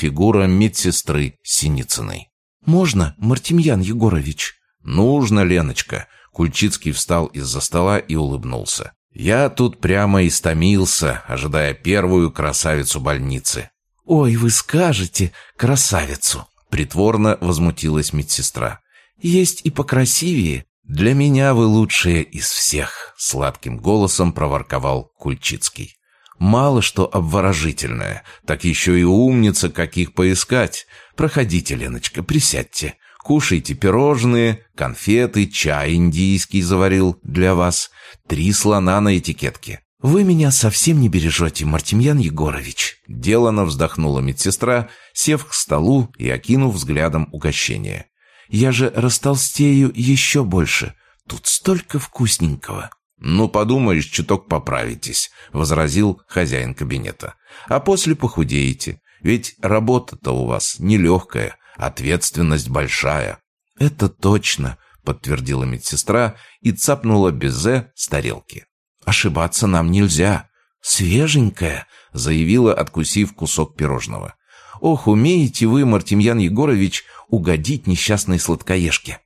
фигура медсестры Синицыной. «Можно, Мартемьян Егорович?» «Нужно, Леночка». Кульчицкий встал из-за стола и улыбнулся. «Я тут прямо истомился, ожидая первую красавицу больницы». «Ой, вы скажете, красавицу!» Притворно возмутилась медсестра. «Есть и покрасивее». «Для меня вы лучшие из всех», — сладким голосом проворковал Кульчицкий. «Мало что обворожительное, так еще и умница, каких поискать. Проходите, Леночка, присядьте. Кушайте пирожные, конфеты, чай индийский заварил для вас. Три слона на этикетке. «Вы меня совсем не бережете, Мартемьян Егорович!» Делано вздохнула медсестра, сев к столу и окинув взглядом угощение. «Я же растолстею еще больше. Тут столько вкусненького!» «Ну, подумаешь, чуток поправитесь», — возразил хозяин кабинета. «А после похудеете. Ведь работа-то у вас нелегкая, ответственность большая». «Это точно», — подтвердила медсестра и цапнула безе с тарелки. Ошибаться нам нельзя. Свеженькая, заявила, откусив кусок пирожного. Ох, умеете вы, Мартемьян Егорович, угодить несчастной сладкоежке.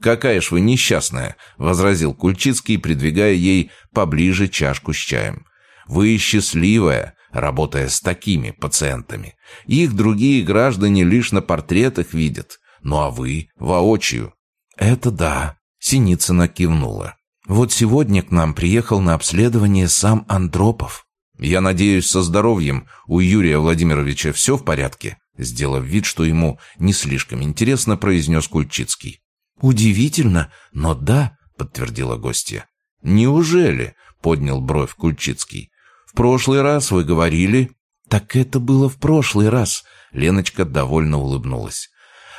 «Какая ж вы несчастная!» — возразил Кульчицкий, придвигая ей поближе чашку с чаем. «Вы счастливая, работая с такими пациентами. Их другие граждане лишь на портретах видят, ну а вы — воочию». «Это да», — Синицына кивнула. Вот сегодня к нам приехал на обследование сам Андропов. Я надеюсь, со здоровьем у Юрия Владимировича все в порядке?» Сделав вид, что ему не слишком интересно, произнес Кульчицкий. «Удивительно, но да», — подтвердила гостья. «Неужели?» — поднял бровь Кульчицкий. «В прошлый раз вы говорили...» «Так это было в прошлый раз», — Леночка довольно улыбнулась.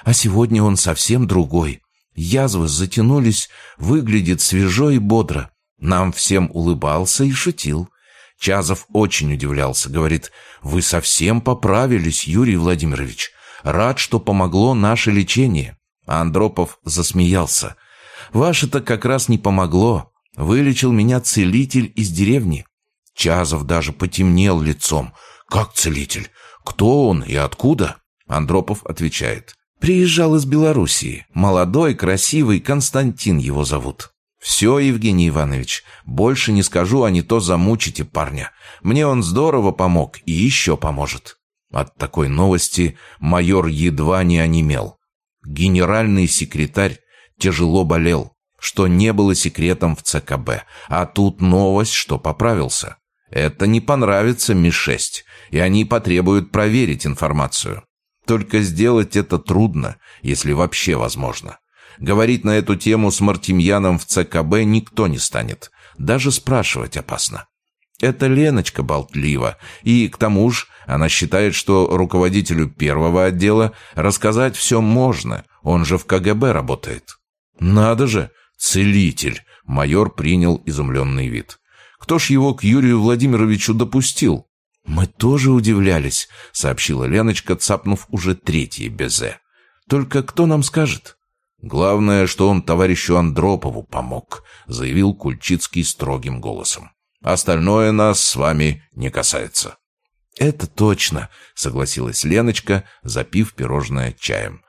«А сегодня он совсем другой. Язвы затянулись, выглядит свежо и бодро. Нам всем улыбался и шутил. Чазов очень удивлялся, говорит, «Вы совсем поправились, Юрий Владимирович. Рад, что помогло наше лечение». А Андропов засмеялся. «Ваше-то как раз не помогло. Вылечил меня целитель из деревни». Чазов даже потемнел лицом. «Как целитель? Кто он и откуда?» Андропов отвечает. Приезжал из Белоруссии. Молодой, красивый, Константин его зовут. «Все, Евгений Иванович, больше не скажу, а не то замучите парня. Мне он здорово помог и еще поможет». От такой новости майор едва не онемел. Генеральный секретарь тяжело болел, что не было секретом в ЦКБ. А тут новость, что поправился. Это не понравится Ми-6, и они потребуют проверить информацию. Только сделать это трудно, если вообще возможно. Говорить на эту тему с Мартемьяном в ЦКБ никто не станет. Даже спрашивать опасно. Это Леночка болтлива, и, к тому же, она считает, что руководителю первого отдела рассказать все можно, он же в КГБ работает. Надо же, целитель, майор принял изумленный вид. Кто ж его к Юрию Владимировичу допустил? «Мы тоже удивлялись», — сообщила Леночка, цапнув уже третье безе. «Только кто нам скажет?» «Главное, что он товарищу Андропову помог», — заявил Кульчицкий строгим голосом. «Остальное нас с вами не касается». «Это точно», — согласилась Леночка, запив пирожное чаем.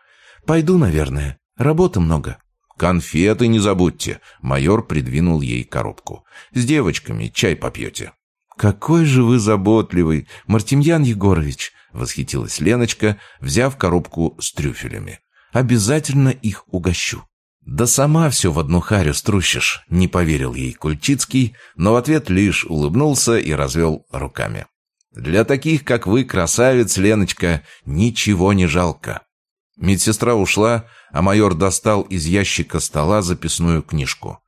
«Пойду, наверное. Работы много». «Конфеты не забудьте», — майор придвинул ей коробку. «С девочками чай попьете». «Какой же вы заботливый, Мартемьян Егорович!» — восхитилась Леночка, взяв коробку с трюфелями. «Обязательно их угощу». «Да сама все в одну харю струщишь», — не поверил ей Кульчицкий, но в ответ лишь улыбнулся и развел руками. «Для таких, как вы, красавец, Леночка, ничего не жалко». Медсестра ушла, а майор достал из ящика стола записную книжку.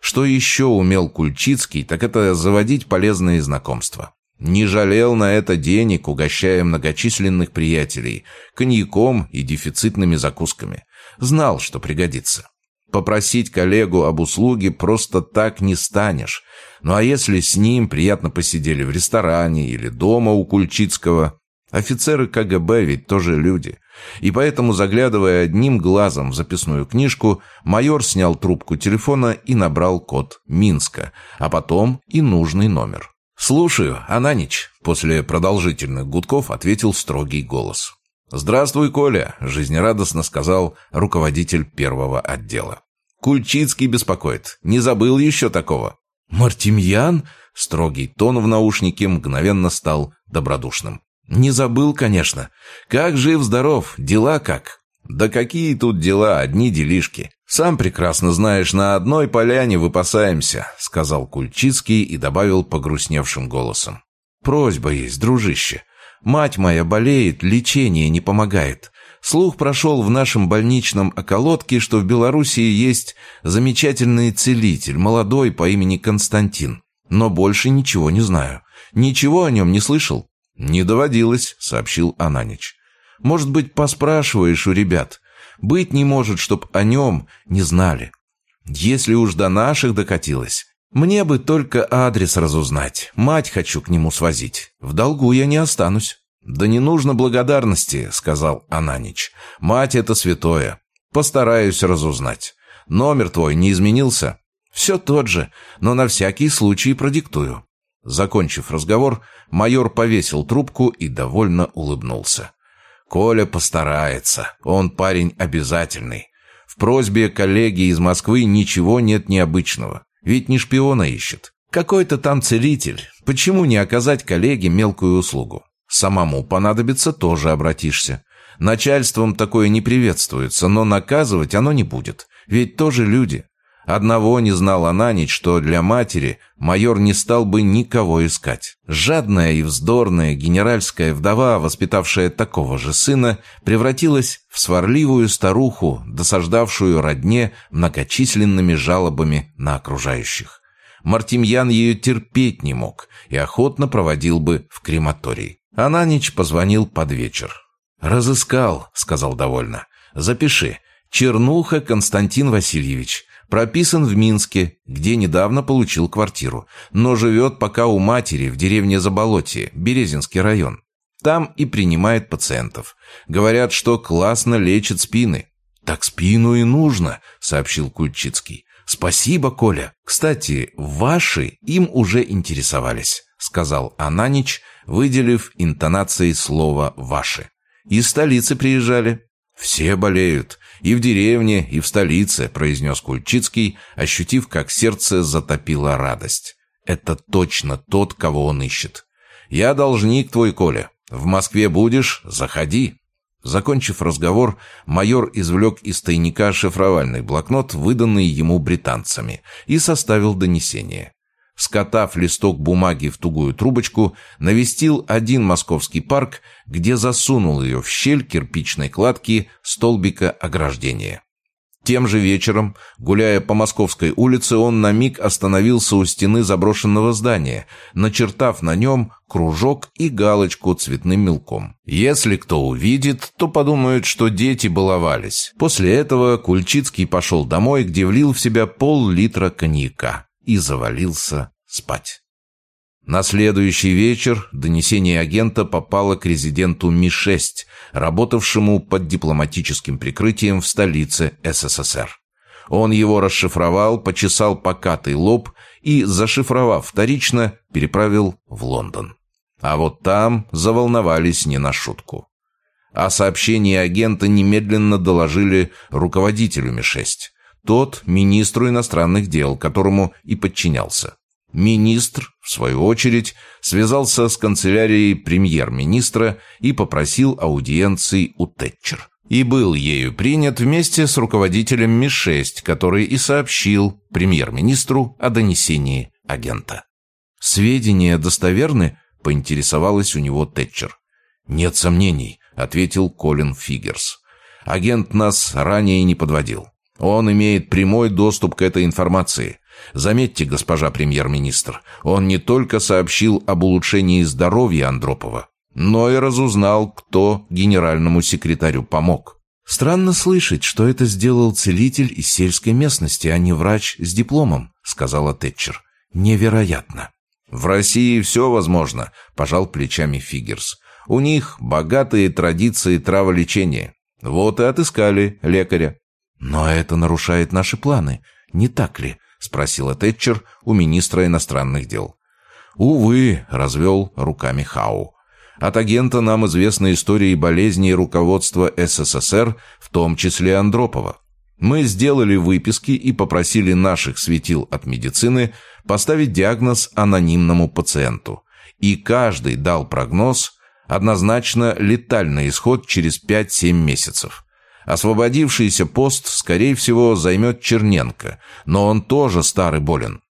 Что еще умел Кульчицкий, так это заводить полезные знакомства. Не жалел на это денег, угощая многочисленных приятелей, коньяком и дефицитными закусками. Знал, что пригодится. Попросить коллегу об услуге просто так не станешь. Ну а если с ним приятно посидели в ресторане или дома у Кульчицкого, Офицеры КГБ ведь тоже люди. И поэтому, заглядывая одним глазом в записную книжку, майор снял трубку телефона и набрал код Минска, а потом и нужный номер. «Слушаю, Ананич», — после продолжительных гудков ответил строгий голос. «Здравствуй, Коля», — жизнерадостно сказал руководитель первого отдела. «Кульчицкий беспокоит. Не забыл еще такого?» «Мартемьян?» — строгий тон в наушнике мгновенно стал добродушным. «Не забыл, конечно. Как жив-здоров? Дела как?» «Да какие тут дела, одни делишки. Сам прекрасно знаешь, на одной поляне выпасаемся», — сказал Кульчицкий и добавил погрустневшим голосом. «Просьба есть, дружище. Мать моя болеет, лечение не помогает. Слух прошел в нашем больничном околотке, что в Белоруссии есть замечательный целитель, молодой по имени Константин. Но больше ничего не знаю. Ничего о нем не слышал?» «Не доводилось», — сообщил Ананич. «Может быть, поспрашиваешь у ребят. Быть не может, чтоб о нем не знали. Если уж до наших докатилось, мне бы только адрес разузнать. Мать хочу к нему свозить. В долгу я не останусь». «Да не нужно благодарности», — сказал Ананич. «Мать — это святое. Постараюсь разузнать. Номер твой не изменился?» «Все тот же, но на всякий случай продиктую». Закончив разговор, майор повесил трубку и довольно улыбнулся. «Коля постарается. Он парень обязательный. В просьбе коллеги из Москвы ничего нет необычного. Ведь не шпиона ищет. Какой-то там целитель. Почему не оказать коллеге мелкую услугу? Самому понадобится, тоже обратишься. Начальством такое не приветствуется, но наказывать оно не будет. Ведь тоже люди. Одного не знал Ананич, что для матери майор не стал бы никого искать. Жадная и вздорная генеральская вдова, воспитавшая такого же сына, превратилась в сварливую старуху, досаждавшую родне многочисленными жалобами на окружающих. Мартемьян ее терпеть не мог и охотно проводил бы в крематорий. Ананич позвонил под вечер. «Разыскал», — сказал довольно. «Запиши. Чернуха Константин Васильевич. Прописан в Минске, где недавно получил квартиру, но живет пока у матери в деревне Заболотье, Березинский район. Там и принимает пациентов. Говорят, что классно лечит спины. «Так спину и нужно», — сообщил Кульчицкий. «Спасибо, Коля. Кстати, ваши им уже интересовались», — сказал Ананич, выделив интонацией слово «ваши». «Из столицы приезжали». «Все болеют. «И в деревне, и в столице», — произнес Кульчицкий, ощутив, как сердце затопило радость. «Это точно тот, кого он ищет. Я должник твой, Коля. В Москве будешь? Заходи». Закончив разговор, майор извлек из тайника шифровальный блокнот, выданный ему британцами, и составил донесение скотав листок бумаги в тугую трубочку, навестил один московский парк, где засунул ее в щель кирпичной кладки столбика ограждения. Тем же вечером, гуляя по Московской улице, он на миг остановился у стены заброшенного здания, начертав на нем кружок и галочку цветным мелком. Если кто увидит, то подумают, что дети баловались. После этого Кульчицкий пошел домой, где влил в себя пол-литра коньяка и завалился спать. На следующий вечер донесение агента попало к резиденту Ми-6, работавшему под дипломатическим прикрытием в столице СССР. Он его расшифровал, почесал покатый лоб и, зашифровав вторично, переправил в Лондон. А вот там заволновались не на шутку. О сообщении агента немедленно доложили руководителю Ми-6. Тот – министру иностранных дел, которому и подчинялся. Министр, в свою очередь, связался с канцелярией премьер-министра и попросил аудиенции у Тэтчер. И был ею принят вместе с руководителем Ми-6, который и сообщил премьер-министру о донесении агента. «Сведения достоверны?» – поинтересовалась у него Тэтчер. «Нет сомнений», – ответил Колин Фигерс. «Агент нас ранее не подводил. Он имеет прямой доступ к этой информации. Заметьте, госпожа премьер-министр, он не только сообщил об улучшении здоровья Андропова, но и разузнал, кто генеральному секретарю помог. «Странно слышать, что это сделал целитель из сельской местности, а не врач с дипломом», — сказала Тэтчер. «Невероятно». «В России все возможно», — пожал плечами Фигерс. «У них богатые традиции траволечения. Вот и отыскали лекаря». «Но это нарушает наши планы, не так ли?» — спросила Тэтчер у министра иностранных дел. «Увы», — развел руками Хау. От агента нам известны истории болезней руководства СССР, в том числе Андропова. Мы сделали выписки и попросили наших светил от медицины поставить диагноз анонимному пациенту. И каждый дал прогноз, однозначно летальный исход через 5-7 месяцев. Освободившийся пост, скорее всего, займет Черненко, но он тоже старый болен.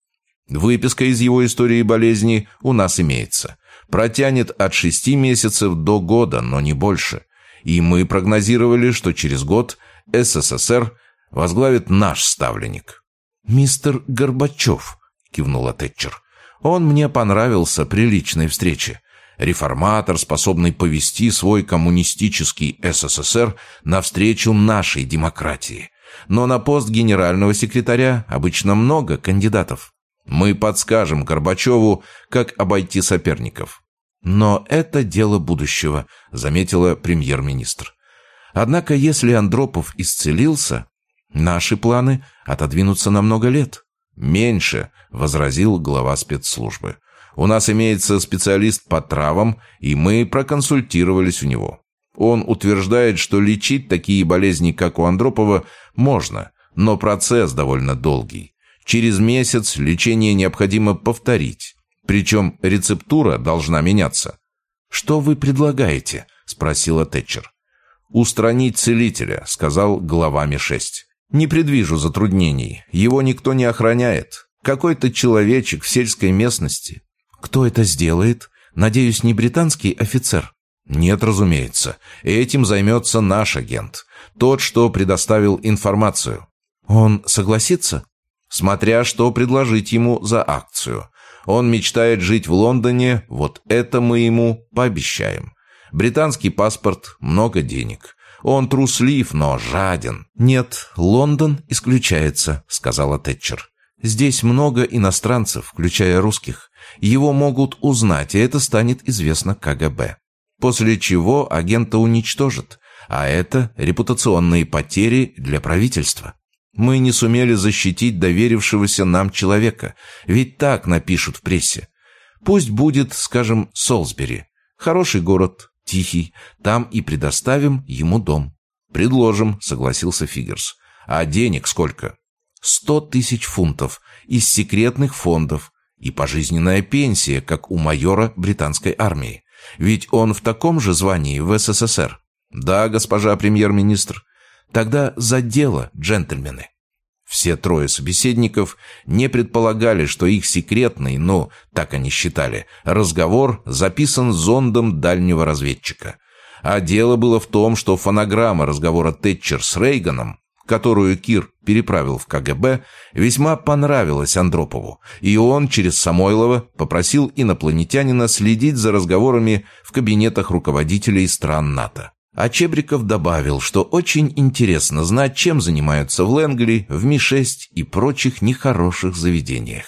Выписка из его истории болезни у нас имеется. Протянет от 6 месяцев до года, но не больше. И мы прогнозировали, что через год СССР возглавит наш ставленник. «Мистер Горбачев», — кивнула Тэтчер. «Он мне понравился при личной встрече. Реформатор, способный повести свой коммунистический СССР навстречу нашей демократии. Но на пост генерального секретаря обычно много кандидатов. Мы подскажем Горбачеву, как обойти соперников. Но это дело будущего, заметила премьер-министр. Однако, если Андропов исцелился, наши планы отодвинутся на много лет. Меньше, возразил глава спецслужбы. У нас имеется специалист по травам, и мы проконсультировались у него. Он утверждает, что лечить такие болезни, как у Андропова, можно, но процесс довольно долгий. Через месяц лечение необходимо повторить. Причем рецептура должна меняться. «Что вы предлагаете?» – спросила Тэтчер. «Устранить целителя», – сказал глава Ми-6. «Не предвижу затруднений. Его никто не охраняет. Какой-то человечек в сельской местности». «Кто это сделает? Надеюсь, не британский офицер?» «Нет, разумеется. Этим займется наш агент. Тот, что предоставил информацию». «Он согласится?» смотря что предложить ему за акцию. Он мечтает жить в Лондоне, вот это мы ему пообещаем. Британский паспорт, много денег. Он труслив, но жаден. «Нет, Лондон исключается», — сказала Тэтчер. «Здесь много иностранцев, включая русских. Его могут узнать, и это станет известно КГБ. После чего агента уничтожат, а это репутационные потери для правительства». Мы не сумели защитить доверившегося нам человека, ведь так напишут в прессе. Пусть будет, скажем, Солсбери. Хороший город, тихий, там и предоставим ему дом. Предложим, согласился Фигерс. А денег сколько? Сто тысяч фунтов из секретных фондов и пожизненная пенсия, как у майора британской армии. Ведь он в таком же звании в СССР. Да, госпожа премьер-министр. Тогда за дело, джентльмены. Все трое собеседников не предполагали, что их секретный, ну, так они считали, разговор записан зондом дальнего разведчика. А дело было в том, что фонограмма разговора Тэтчер с Рейганом, которую Кир переправил в КГБ, весьма понравилась Андропову, и он через Самойлова попросил инопланетянина следить за разговорами в кабинетах руководителей стран НАТО. А Чебриков добавил, что очень интересно знать, чем занимаются в Лэнгли, в Ми-6 и прочих нехороших заведениях.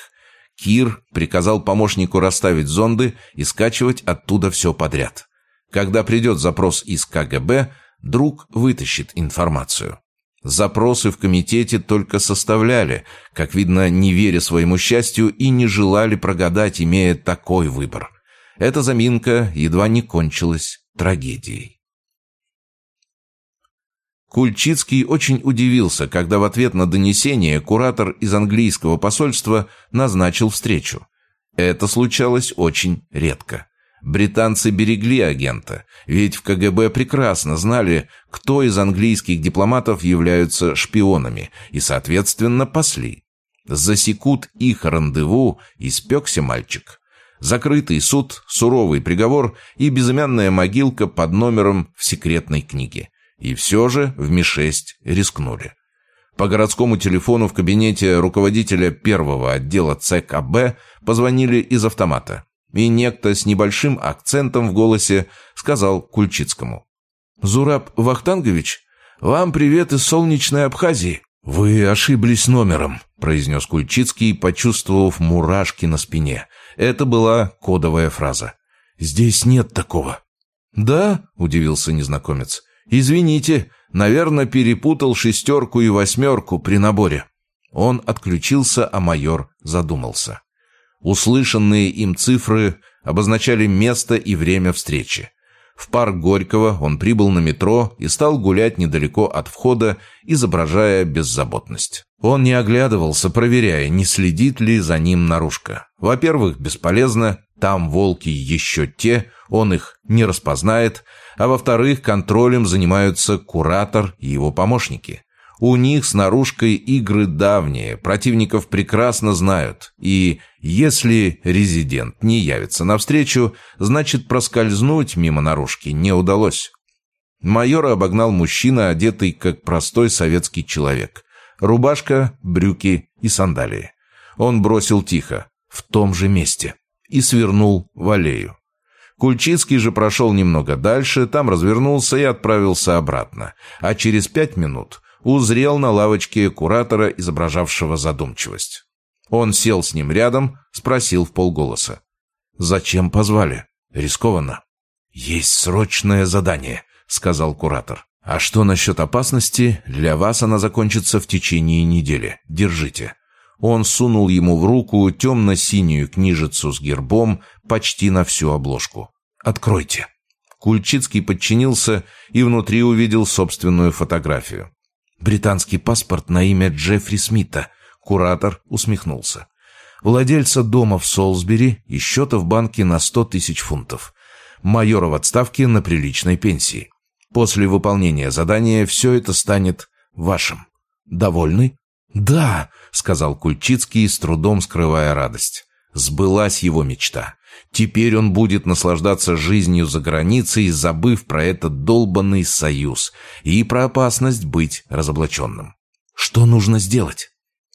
Кир приказал помощнику расставить зонды и скачивать оттуда все подряд. Когда придет запрос из КГБ, друг вытащит информацию. Запросы в комитете только составляли, как видно, не веря своему счастью и не желали прогадать, имея такой выбор. Эта заминка едва не кончилась трагедией. Кульчицкий очень удивился, когда в ответ на донесение куратор из английского посольства назначил встречу. Это случалось очень редко. Британцы берегли агента, ведь в КГБ прекрасно знали, кто из английских дипломатов являются шпионами, и, соответственно, пасли. Засекут их рандеву, испекся мальчик. Закрытый суд, суровый приговор и безымянная могилка под номером в секретной книге. И все же в Ми-6 рискнули. По городскому телефону в кабинете руководителя первого отдела ЦКБ позвонили из автомата. И некто с небольшим акцентом в голосе сказал Кульчицкому. «Зураб Вахтангович, вам привет из солнечной Абхазии». «Вы ошиблись номером», — произнес Кульчицкий, почувствовав мурашки на спине. Это была кодовая фраза. «Здесь нет такого». «Да?» — удивился незнакомец. «Извините, наверное, перепутал шестерку и восьмерку при наборе». Он отключился, а майор задумался. Услышанные им цифры обозначали место и время встречи. В парк Горького он прибыл на метро и стал гулять недалеко от входа, изображая беззаботность. Он не оглядывался, проверяя, не следит ли за ним наружка. Во-первых, бесполезно, там волки еще те, он их не распознает, а во-вторых, контролем занимаются куратор и его помощники. У них с наружкой игры давние, противников прекрасно знают, и если резидент не явится навстречу, значит проскользнуть мимо наружки не удалось. Майора обогнал мужчина, одетый как простой советский человек. Рубашка, брюки и сандалии. Он бросил тихо, в том же месте, и свернул в аллею. Кульчицкий же прошел немного дальше, там развернулся и отправился обратно, а через пять минут узрел на лавочке куратора, изображавшего задумчивость. Он сел с ним рядом, спросил в полголоса. «Зачем позвали? Рискованно». «Есть срочное задание», — сказал куратор. «А что насчет опасности? Для вас она закончится в течение недели. Держите». Он сунул ему в руку темно-синюю книжицу с гербом почти на всю обложку. «Откройте». Кульчицкий подчинился и внутри увидел собственную фотографию. Британский паспорт на имя Джеффри Смита. Куратор усмехнулся. Владельца дома в Солсбери и счета в банке на сто тысяч фунтов. Майора в отставке на приличной пенсии. После выполнения задания все это станет вашим. Довольны? «Да», — сказал Кульчицкий, с трудом скрывая радость. Сбылась его мечта. Теперь он будет наслаждаться жизнью за границей, забыв про этот долбанный союз и про опасность быть разоблаченным. Что нужно сделать?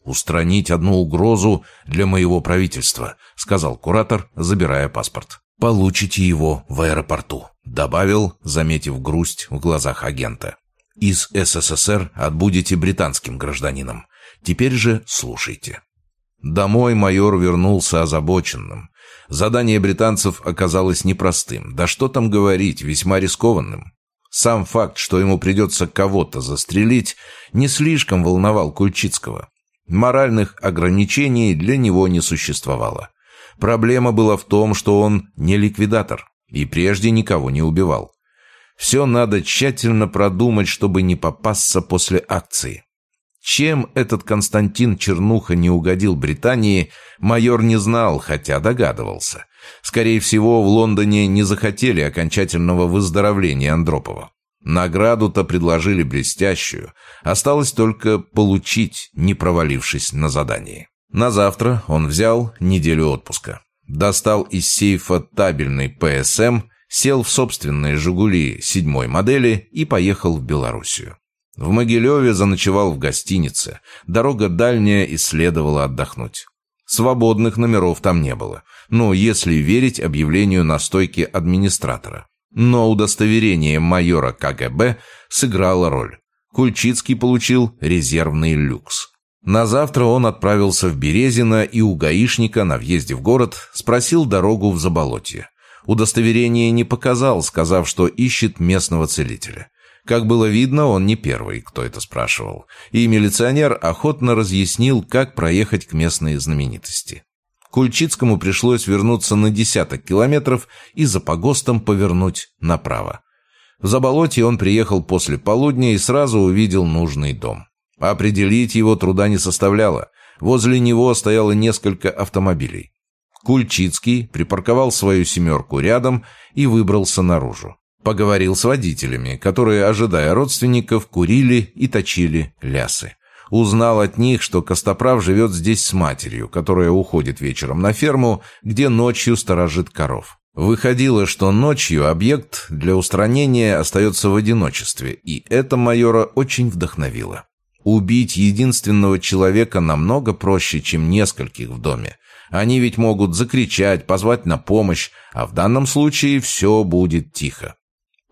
«Устранить одну угрозу для моего правительства», — сказал куратор, забирая паспорт. «Получите его в аэропорту», — добавил, заметив грусть в глазах агента. «Из СССР отбудете британским гражданином. Теперь же слушайте». Домой майор вернулся озабоченным. Задание британцев оказалось непростым, да что там говорить, весьма рискованным. Сам факт, что ему придется кого-то застрелить, не слишком волновал Кульчицкого. Моральных ограничений для него не существовало. Проблема была в том, что он не ликвидатор и прежде никого не убивал. Все надо тщательно продумать, чтобы не попасться после акции. Чем этот Константин Чернуха не угодил Британии, майор не знал, хотя догадывался. Скорее всего, в Лондоне не захотели окончательного выздоровления Андропова. Награду-то предложили блестящую. Осталось только получить, не провалившись на задании. На завтра он взял неделю отпуска. Достал из сейфа табельный ПСМ, сел в собственные «Жигули» седьмой модели и поехал в Белоруссию. В Могилеве заночевал в гостинице. Дорога дальняя и следовало отдохнуть. Свободных номеров там не было. Но если верить объявлению на стойке администратора. Но удостоверение майора КГБ сыграло роль. Кульчицкий получил резервный люкс. На завтра он отправился в Березино и у гаишника на въезде в город спросил дорогу в Заболотье. Удостоверение не показал, сказав, что ищет местного целителя. Как было видно, он не первый, кто это спрашивал. И милиционер охотно разъяснил, как проехать к местной знаменитости. Кульчицкому пришлось вернуться на десяток километров и за погостом повернуть направо. В Заболотье он приехал после полудня и сразу увидел нужный дом. Определить его труда не составляло. Возле него стояло несколько автомобилей. Кульчицкий припарковал свою «семерку» рядом и выбрался наружу. Поговорил с водителями, которые, ожидая родственников, курили и точили лясы. Узнал от них, что Костоправ живет здесь с матерью, которая уходит вечером на ферму, где ночью сторожит коров. Выходило, что ночью объект для устранения остается в одиночестве, и это майора очень вдохновило. Убить единственного человека намного проще, чем нескольких в доме. Они ведь могут закричать, позвать на помощь, а в данном случае все будет тихо.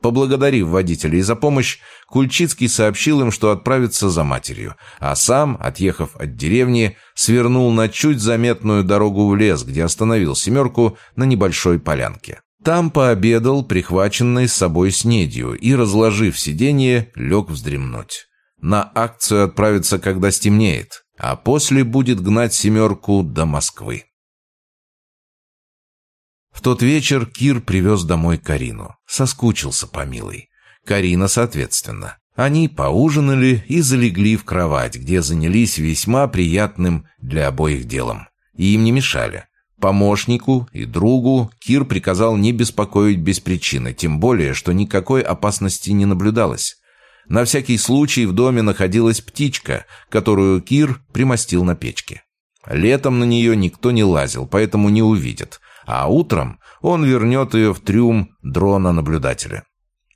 Поблагодарив водителей за помощь, Кульчицкий сообщил им, что отправится за матерью, а сам, отъехав от деревни, свернул на чуть заметную дорогу в лес, где остановил «семерку» на небольшой полянке. Там пообедал, прихваченный с собой снедью, и, разложив сиденье, лег вздремнуть. На акцию отправится, когда стемнеет, а после будет гнать «семерку» до Москвы. В тот вечер Кир привез домой Карину. Соскучился по милой. Карина, соответственно. Они поужинали и залегли в кровать, где занялись весьма приятным для обоих делом. И им не мешали. Помощнику и другу Кир приказал не беспокоить без причины, тем более, что никакой опасности не наблюдалось. На всякий случай в доме находилась птичка, которую Кир примостил на печке. Летом на нее никто не лазил, поэтому не увидит, а утром он вернет ее в трюм дрона-наблюдателя.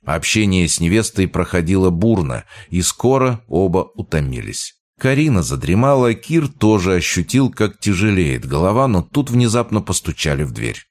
Общение с невестой проходило бурно, и скоро оба утомились. Карина задремала, Кир тоже ощутил, как тяжелеет голова, но тут внезапно постучали в дверь.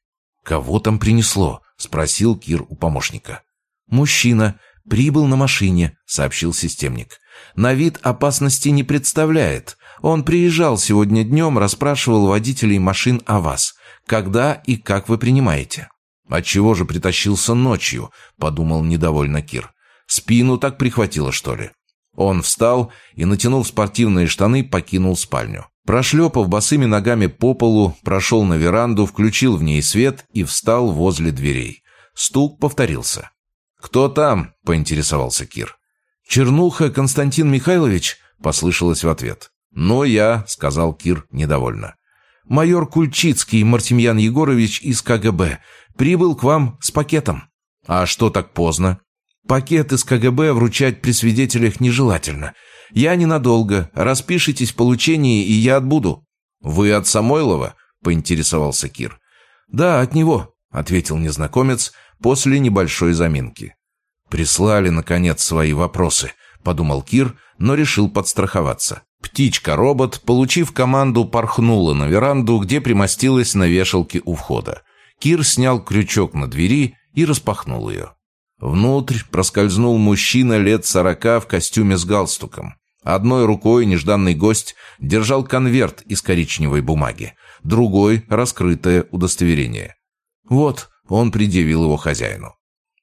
«Кого там принесло?» — спросил Кир у помощника. «Мужчина. Прибыл на машине», — сообщил системник. «На вид опасности не представляет. Он приезжал сегодня днем, расспрашивал водителей машин о вас. Когда и как вы принимаете?» «Отчего же притащился ночью?» — подумал недовольно Кир. «Спину так прихватило, что ли?» Он встал и, натянув спортивные штаны, покинул спальню. Прошлепав босыми ногами по полу, прошел на веранду, включил в ней свет и встал возле дверей. Стук повторился. «Кто там?» — поинтересовался Кир. «Чернуха Константин Михайлович?» — послышалось в ответ. «Но я», — сказал Кир недовольно. «Майор Кульчицкий Мартемьян Егорович из КГБ прибыл к вам с пакетом». «А что так поздно?» «Пакет из КГБ вручать при свидетелях нежелательно. Я ненадолго. Распишитесь в получении, и я отбуду». «Вы от Самойлова?» — поинтересовался Кир. «Да, от него», — ответил незнакомец после небольшой заминки. «Прислали, наконец, свои вопросы», — подумал Кир, но решил подстраховаться. Птичка-робот, получив команду, порхнула на веранду, где примостилась на вешалке у входа. Кир снял крючок на двери и распахнул ее. Внутрь проскользнул мужчина лет сорока в костюме с галстуком. Одной рукой нежданный гость держал конверт из коричневой бумаги, другой — раскрытое удостоверение. Вот, он предъявил его хозяину.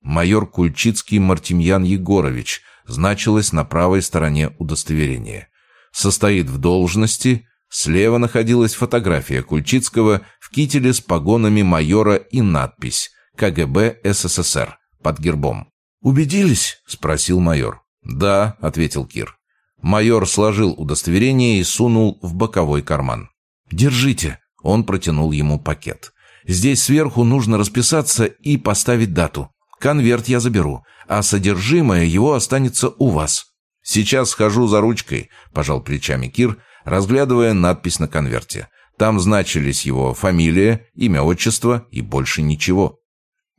Майор Кульчицкий Мартемьян Егорович значилось на правой стороне удостоверения состоит в должности, слева находилась фотография Кульчицкого в кителе с погонами майора и надпись «КГБ СССР» под гербом. «Убедились?» – спросил майор. «Да», – ответил Кир. Майор сложил удостоверение и сунул в боковой карман. «Держите», – он протянул ему пакет. «Здесь сверху нужно расписаться и поставить дату. Конверт я заберу, а содержимое его останется у вас». «Сейчас схожу за ручкой», – пожал плечами Кир, разглядывая надпись на конверте. Там значились его фамилия, имя, отчество и больше ничего.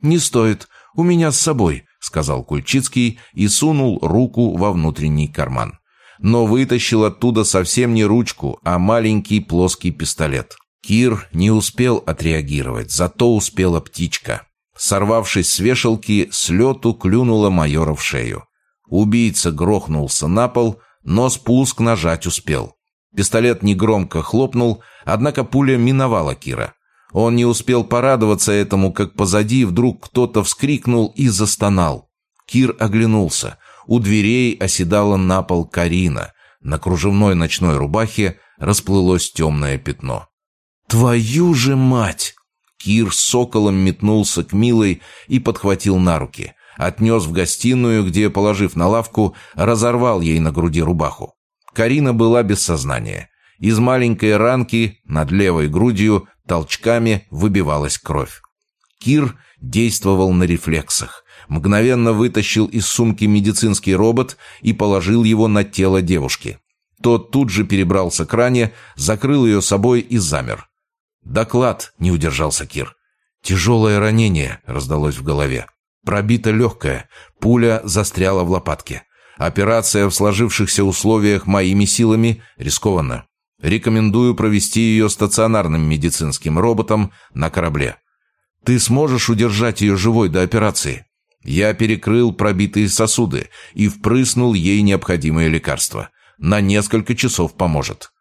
«Не стоит. У меня с собой», — сказал Кульчицкий и сунул руку во внутренний карман. Но вытащил оттуда совсем не ручку, а маленький плоский пистолет. Кир не успел отреагировать, зато успела птичка. Сорвавшись с вешалки, с лету клюнула майора в шею. Убийца грохнулся на пол, но спуск нажать успел. Пистолет негромко хлопнул, однако пуля миновала Кира. Он не успел порадоваться этому, как позади вдруг кто-то вскрикнул и застонал. Кир оглянулся. У дверей оседала на пол Карина. На кружевной ночной рубахе расплылось темное пятно. «Твою же мать!» Кир соколом метнулся к Милой и подхватил на руки отнес в гостиную, где, положив на лавку, разорвал ей на груди рубаху. Карина была без сознания. Из маленькой ранки над левой грудью толчками выбивалась кровь. Кир действовал на рефлексах. Мгновенно вытащил из сумки медицинский робот и положил его на тело девушки. Тот тут же перебрался к ране, закрыл ее собой и замер. «Доклад!» — не удержался Кир. «Тяжелое ранение!» — раздалось в голове. Пробита легкая, пуля застряла в лопатке. Операция в сложившихся условиях моими силами рискованна. Рекомендую провести ее стационарным медицинским роботом на корабле. Ты сможешь удержать ее живой до операции? Я перекрыл пробитые сосуды и впрыснул ей необходимые лекарства. На несколько часов поможет.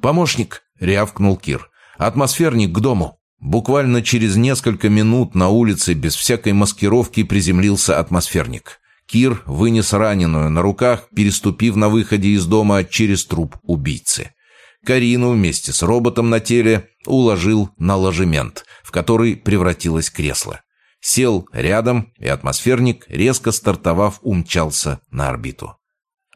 «Помощник!» — рявкнул Кир. «Атмосферник к дому!» Буквально через несколько минут на улице без всякой маскировки приземлился атмосферник. Кир вынес раненую на руках, переступив на выходе из дома через труп убийцы. Карину вместе с роботом на теле уложил на ложемент, в который превратилось кресло. Сел рядом, и атмосферник, резко стартовав, умчался на орбиту.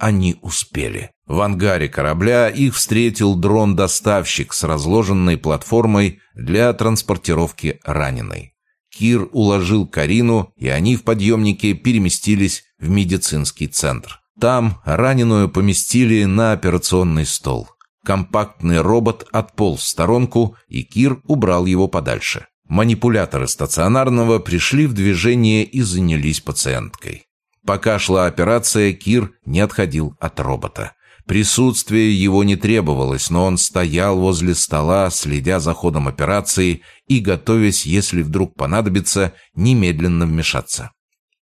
Они успели. В ангаре корабля их встретил дрон-доставщик с разложенной платформой для транспортировки раненой. Кир уложил Карину, и они в подъемнике переместились в медицинский центр. Там раненую поместили на операционный стол. Компактный робот отполз в сторонку, и Кир убрал его подальше. Манипуляторы стационарного пришли в движение и занялись пациенткой. Пока шла операция, Кир не отходил от робота. Присутствие его не требовалось, но он стоял возле стола, следя за ходом операции и готовясь, если вдруг понадобится, немедленно вмешаться.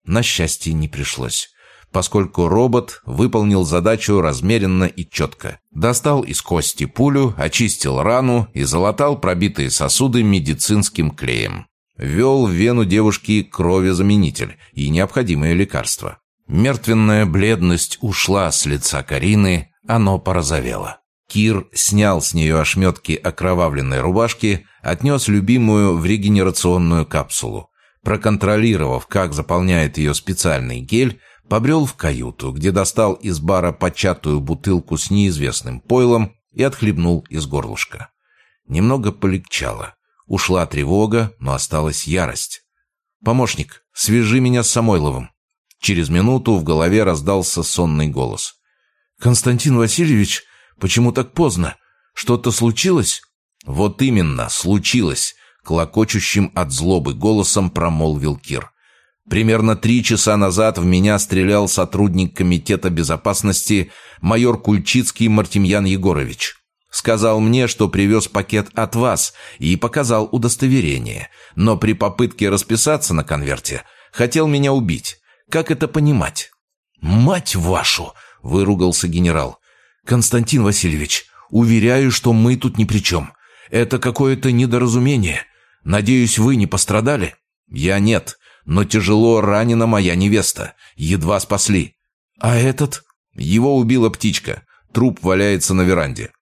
На счастье не пришлось поскольку робот выполнил задачу размеренно и четко. Достал из кости пулю, очистил рану и залатал пробитые сосуды медицинским клеем. Ввел в вену девушки кровезаменитель и необходимые лекарства. Мертвенная бледность ушла с лица Карины, оно порозовело. Кир снял с нее ошметки окровавленной рубашки, отнес любимую в регенерационную капсулу. Проконтролировав, как заполняет ее специальный гель, Побрел в каюту, где достал из бара початую бутылку с неизвестным пойлом и отхлебнул из горлышка. Немного полегчало. Ушла тревога, но осталась ярость. «Помощник, свяжи меня с Самойловым». Через минуту в голове раздался сонный голос. «Константин Васильевич, почему так поздно? Что-то случилось?» «Вот именно, случилось», — клокочущим от злобы голосом промолвил Кир. Примерно три часа назад в меня стрелял сотрудник Комитета безопасности майор Кульчицкий Мартемьян Егорович. Сказал мне, что привез пакет от вас и показал удостоверение, но при попытке расписаться на конверте хотел меня убить. Как это понимать? «Мать вашу!» – выругался генерал. «Константин Васильевич, уверяю, что мы тут ни при чем. Это какое-то недоразумение. Надеюсь, вы не пострадали?» «Я нет но тяжело ранена моя невеста. Едва спасли. А этот? Его убила птичка. Труп валяется на веранде.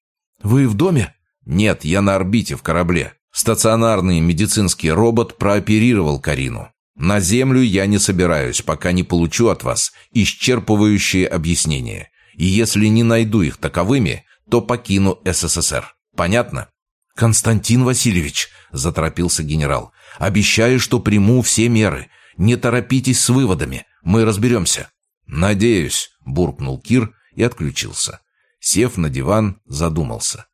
Вы в доме? Нет, я на орбите в корабле. Стационарный медицинский робот прооперировал Карину. На Землю я не собираюсь, пока не получу от вас исчерпывающие объяснения. И если не найду их таковыми, то покину СССР. Понятно? «Константин Васильевич», — заторопился генерал, — «обещаю, что приму все меры. Не торопитесь с выводами, мы разберемся». «Надеюсь», — буркнул Кир и отключился. Сев на диван, задумался.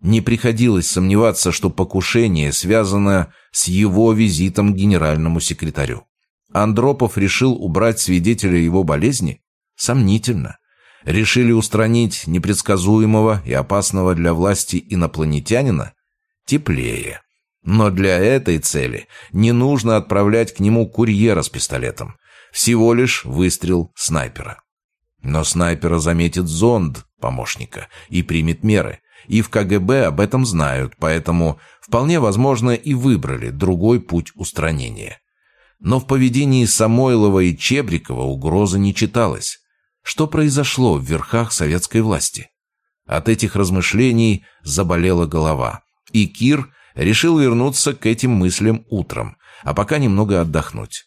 Не приходилось сомневаться, что покушение связано с его визитом к генеральному секретарю. Андропов решил убрать свидетеля его болезни? Сомнительно. Решили устранить непредсказуемого и опасного для власти инопланетянина? Теплее. Но для этой цели не нужно отправлять к нему курьера с пистолетом. Всего лишь выстрел снайпера. Но снайпера заметит зонд помощника и примет меры. И в КГБ об этом знают, поэтому вполне возможно и выбрали другой путь устранения. Но в поведении Самойлова и Чебрикова угрозы не читалось. Что произошло в верхах советской власти? От этих размышлений заболела голова. И Кир решил вернуться к этим мыслям утром, а пока немного отдохнуть.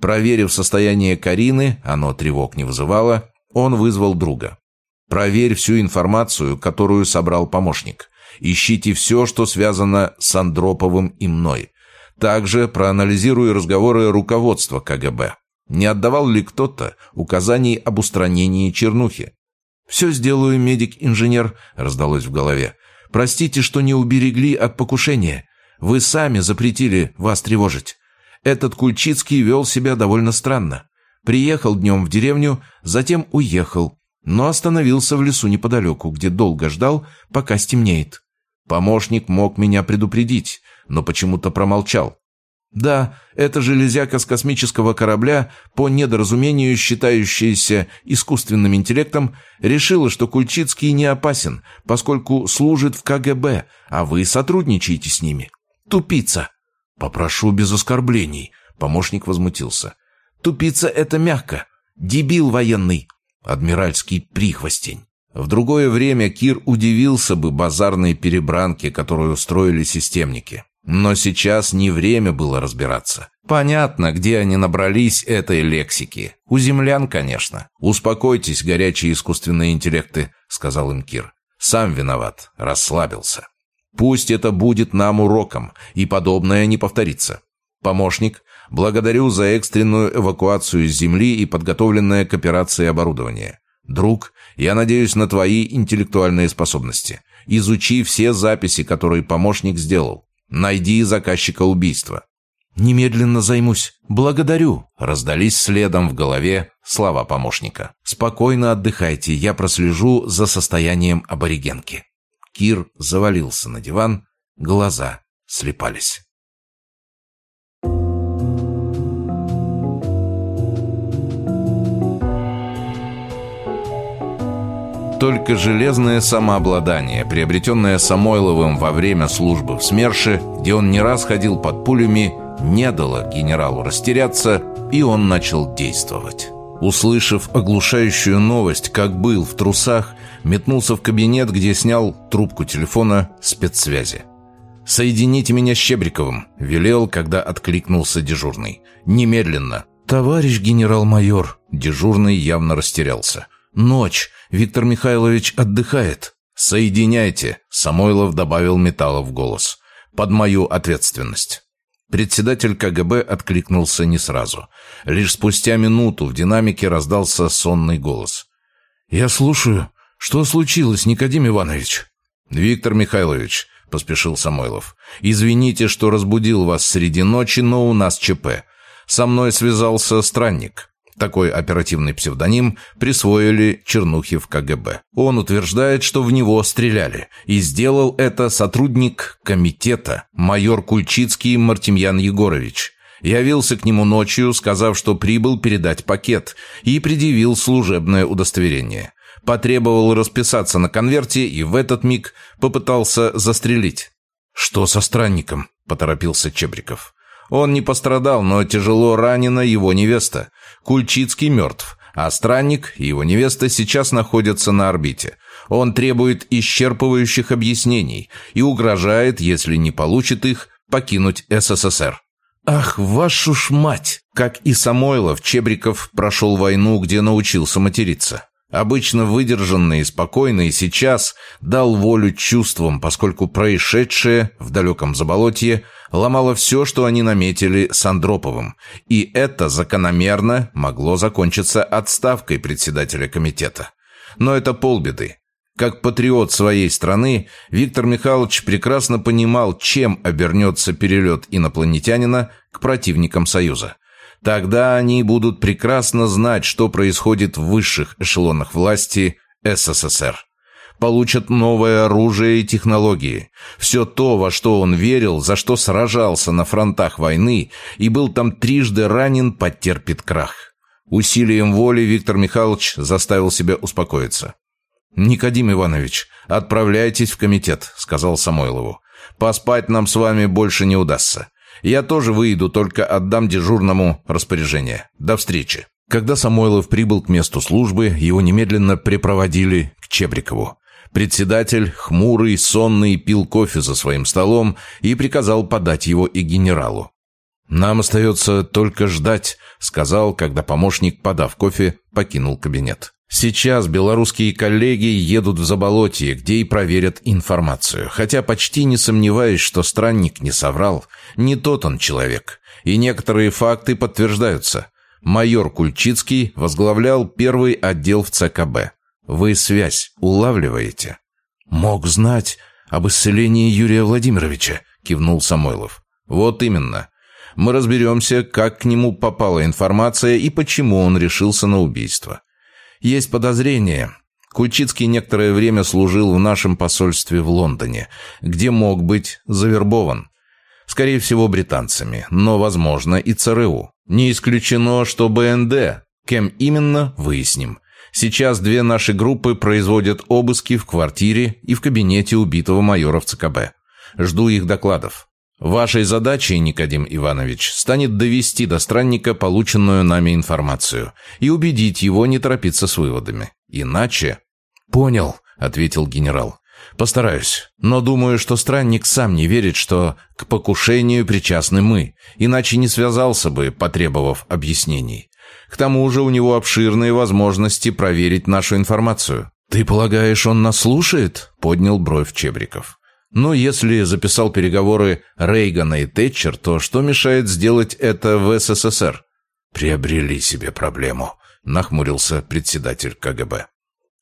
Проверив состояние Карины, оно тревог не вызывало, он вызвал друга. «Проверь всю информацию, которую собрал помощник. Ищите все, что связано с Андроповым и мной. Также проанализируй разговоры руководства КГБ. Не отдавал ли кто-то указаний об устранении чернухи?» «Все сделаю, медик-инженер», — раздалось в голове. Простите, что не уберегли от покушения. Вы сами запретили вас тревожить. Этот Кульчицкий вел себя довольно странно. Приехал днем в деревню, затем уехал, но остановился в лесу неподалеку, где долго ждал, пока стемнеет. Помощник мог меня предупредить, но почему-то промолчал. Да, эта железяка с космического корабля, по недоразумению считающаяся искусственным интеллектом, решила, что Кульчицкий не опасен, поскольку служит в КГБ, а вы сотрудничаете с ними. Тупица. Попрошу без оскорблений. Помощник возмутился. Тупица — это мягко. Дебил военный. Адмиральский прихвостень. В другое время Кир удивился бы базарной перебранке, которую устроили системники. Но сейчас не время было разбираться. Понятно, где они набрались этой лексики. У землян, конечно. «Успокойтесь, горячие искусственные интеллекты», — сказал им Кир. «Сам виноват. Расслабился. Пусть это будет нам уроком, и подобное не повторится. Помощник, благодарю за экстренную эвакуацию с Земли и подготовленное к операции оборудование. Друг, я надеюсь на твои интеллектуальные способности. Изучи все записи, которые помощник сделал. Найди заказчика убийства». «Немедленно займусь. Благодарю!» Раздались следом в голове слова помощника. «Спокойно отдыхайте, я прослежу за состоянием аборигенки». Кир завалился на диван, глаза слепались. Только железное самообладание, приобретенное Самойловым во время службы в СМЕРШе, где он не раз ходил под пулями, не дало генералу растеряться, и он начал действовать. Услышав оглушающую новость, как был в трусах, метнулся в кабинет, где снял трубку телефона спецсвязи. «Соедините меня с Щебриковым», — велел, когда откликнулся дежурный. «Немедленно». «Товарищ генерал-майор», — дежурный явно растерялся. «Ночь. Виктор Михайлович отдыхает». «Соединяйте», — Самойлов добавил металла в голос. «Под мою ответственность». Председатель КГБ откликнулся не сразу. Лишь спустя минуту в динамике раздался сонный голос. «Я слушаю. Что случилось, Никодим Иванович?» «Виктор Михайлович», — поспешил Самойлов. «Извините, что разбудил вас среди ночи, но у нас ЧП. Со мной связался странник. Такой оперативный псевдоним присвоили Чернухи в КГБ. Он утверждает, что в него стреляли, и сделал это сотрудник комитета, майор Кульчицкий Мартемьян Егорович. Явился к нему ночью, сказав, что прибыл передать пакет, и предъявил служебное удостоверение. Потребовал расписаться на конверте и в этот миг попытался застрелить. «Что со странником?» – поторопился Чебриков. Он не пострадал, но тяжело ранена его невеста. Кульчицкий мертв, а странник и его невеста сейчас находятся на орбите. Он требует исчерпывающих объяснений и угрожает, если не получит их, покинуть СССР. Ах, вашу ж мать! Как и Самойлов, Чебриков прошел войну, где научился материться. Обычно выдержанный и спокойный сейчас дал волю чувствам, поскольку происшедшее в далеком заболотье ломало все, что они наметили с Андроповым, и это закономерно могло закончиться отставкой председателя комитета. Но это полбеды. Как патриот своей страны, Виктор Михайлович прекрасно понимал, чем обернется перелет инопланетянина к противникам Союза. Тогда они будут прекрасно знать, что происходит в высших эшелонах власти СССР. Получат новое оружие и технологии. Все то, во что он верил, за что сражался на фронтах войны и был там трижды ранен, потерпит крах. Усилием воли Виктор Михайлович заставил себя успокоиться. «Никодим Иванович, отправляйтесь в комитет», — сказал Самойлову. «Поспать нам с вами больше не удастся. Я тоже выйду, только отдам дежурному распоряжение. До встречи». Когда Самойлов прибыл к месту службы, его немедленно припроводили к Чебрикову. Председатель, хмурый, сонный, пил кофе за своим столом и приказал подать его и генералу. «Нам остается только ждать», — сказал, когда помощник, подав кофе, покинул кабинет. Сейчас белорусские коллеги едут в Заболотье, где и проверят информацию. Хотя почти не сомневаюсь, что странник не соврал. Не тот он человек. И некоторые факты подтверждаются. Майор Кульчицкий возглавлял первый отдел в ЦКБ. Вы связь улавливаете? Мог знать об исцелении Юрия Владимировича, кивнул Самойлов. Вот именно. Мы разберемся, как к нему попала информация и почему он решился на убийство. Есть подозрение. Кульчицкий некоторое время служил в нашем посольстве в Лондоне, где мог быть завербован. Скорее всего, британцами, но, возможно, и ЦРУ. Не исключено, что БНД. Кем именно, выясним. Сейчас две наши группы производят обыски в квартире и в кабинете убитого майора в ЦКБ. Жду их докладов. Вашей задачей, Никодим Иванович, станет довести до странника полученную нами информацию и убедить его не торопиться с выводами. Иначе... «Понял», — ответил генерал. Постараюсь. Но думаю, что странник сам не верит, что к покушению причастны мы, иначе не связался бы, потребовав объяснений. К тому же у него обширные возможности проверить нашу информацию. «Ты полагаешь, он нас слушает?» — поднял бровь Чебриков. «Ну, если записал переговоры Рейгана и Тэтчер, то что мешает сделать это в СССР?» «Приобрели себе проблему», — нахмурился председатель КГБ.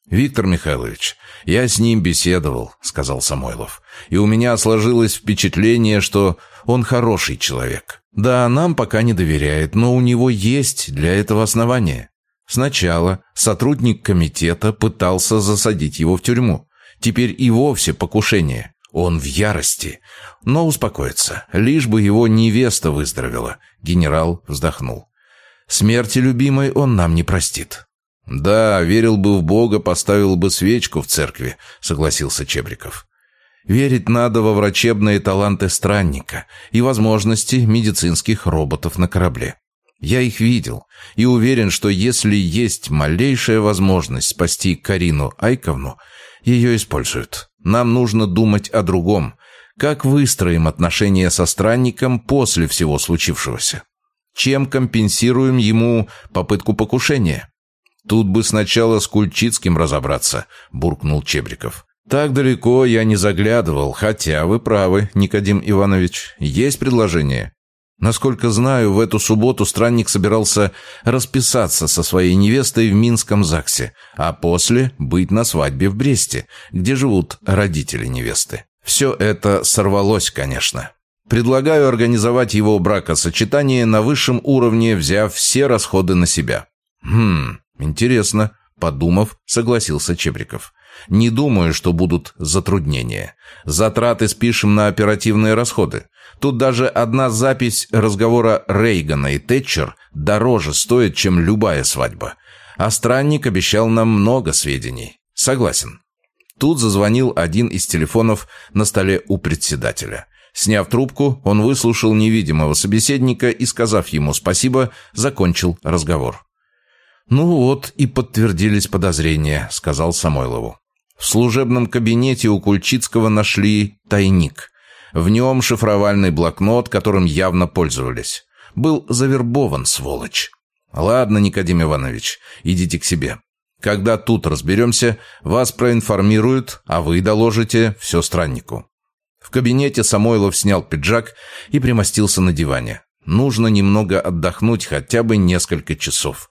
«Виктор Михайлович, я с ним беседовал», — сказал Самойлов. «И у меня сложилось впечатление, что он хороший человек. Да, нам пока не доверяет, но у него есть для этого основания. Сначала сотрудник комитета пытался засадить его в тюрьму. Теперь и вовсе покушение. Он в ярости. Но успокоится, лишь бы его невеста выздоровела. Генерал вздохнул. Смерти любимой он нам не простит. «Да, верил бы в Бога, поставил бы свечку в церкви», — согласился Чебриков. «Верить надо во врачебные таланты странника и возможности медицинских роботов на корабле. Я их видел и уверен, что если есть малейшая возможность спасти Карину Айковну, ее используют. Нам нужно думать о другом. Как выстроим отношения со странником после всего случившегося? Чем компенсируем ему попытку покушения? «Тут бы сначала с Кульчицким разобраться», — буркнул Чебриков. «Так далеко я не заглядывал, хотя вы правы, Никодим Иванович. Есть предложение?» Насколько знаю, в эту субботу странник собирался расписаться со своей невестой в Минском ЗАГСе, а после быть на свадьбе в Бресте, где живут родители невесты. Все это сорвалось, конечно. Предлагаю организовать его бракосочетание на высшем уровне, взяв все расходы на себя. Хм, «Интересно», — подумав, согласился Чебриков. «Не думаю, что будут затруднения. Затраты спишем на оперативные расходы. Тут даже одна запись разговора Рейгана и Тэтчер дороже стоит, чем любая свадьба. А странник обещал нам много сведений. Согласен». Тут зазвонил один из телефонов на столе у председателя. Сняв трубку, он выслушал невидимого собеседника и, сказав ему спасибо, закончил разговор. «Ну вот и подтвердились подозрения», — сказал Самойлову. В служебном кабинете у Кульчицкого нашли тайник. В нем шифровальный блокнот, которым явно пользовались. Был завербован, сволочь. «Ладно, Никодим Иванович, идите к себе. Когда тут разберемся, вас проинформируют, а вы доложите все страннику». В кабинете Самойлов снял пиджак и примостился на диване. Нужно немного отдохнуть, хотя бы несколько часов.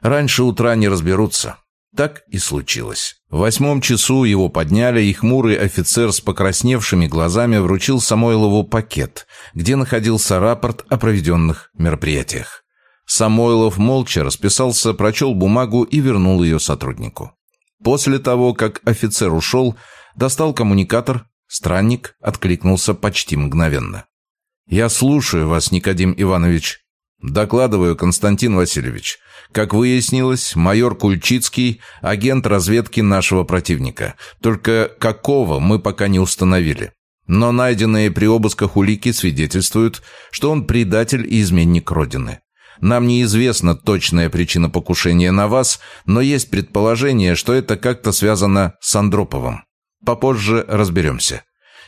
Раньше утра не разберутся. Так и случилось. В восьмом часу его подняли, и хмурый офицер с покрасневшими глазами вручил Самойлову пакет, где находился рапорт о проведенных мероприятиях. Самойлов молча расписался, прочел бумагу и вернул ее сотруднику. После того, как офицер ушел, достал коммуникатор, странник откликнулся почти мгновенно. «Я слушаю вас, Никодим Иванович», «Докладываю, Константин Васильевич. Как выяснилось, майор Кульчицкий – агент разведки нашего противника. Только какого мы пока не установили. Но найденные при обысках улики свидетельствуют, что он предатель и изменник Родины. Нам неизвестна точная причина покушения на вас, но есть предположение, что это как-то связано с Андроповым. Попозже разберемся.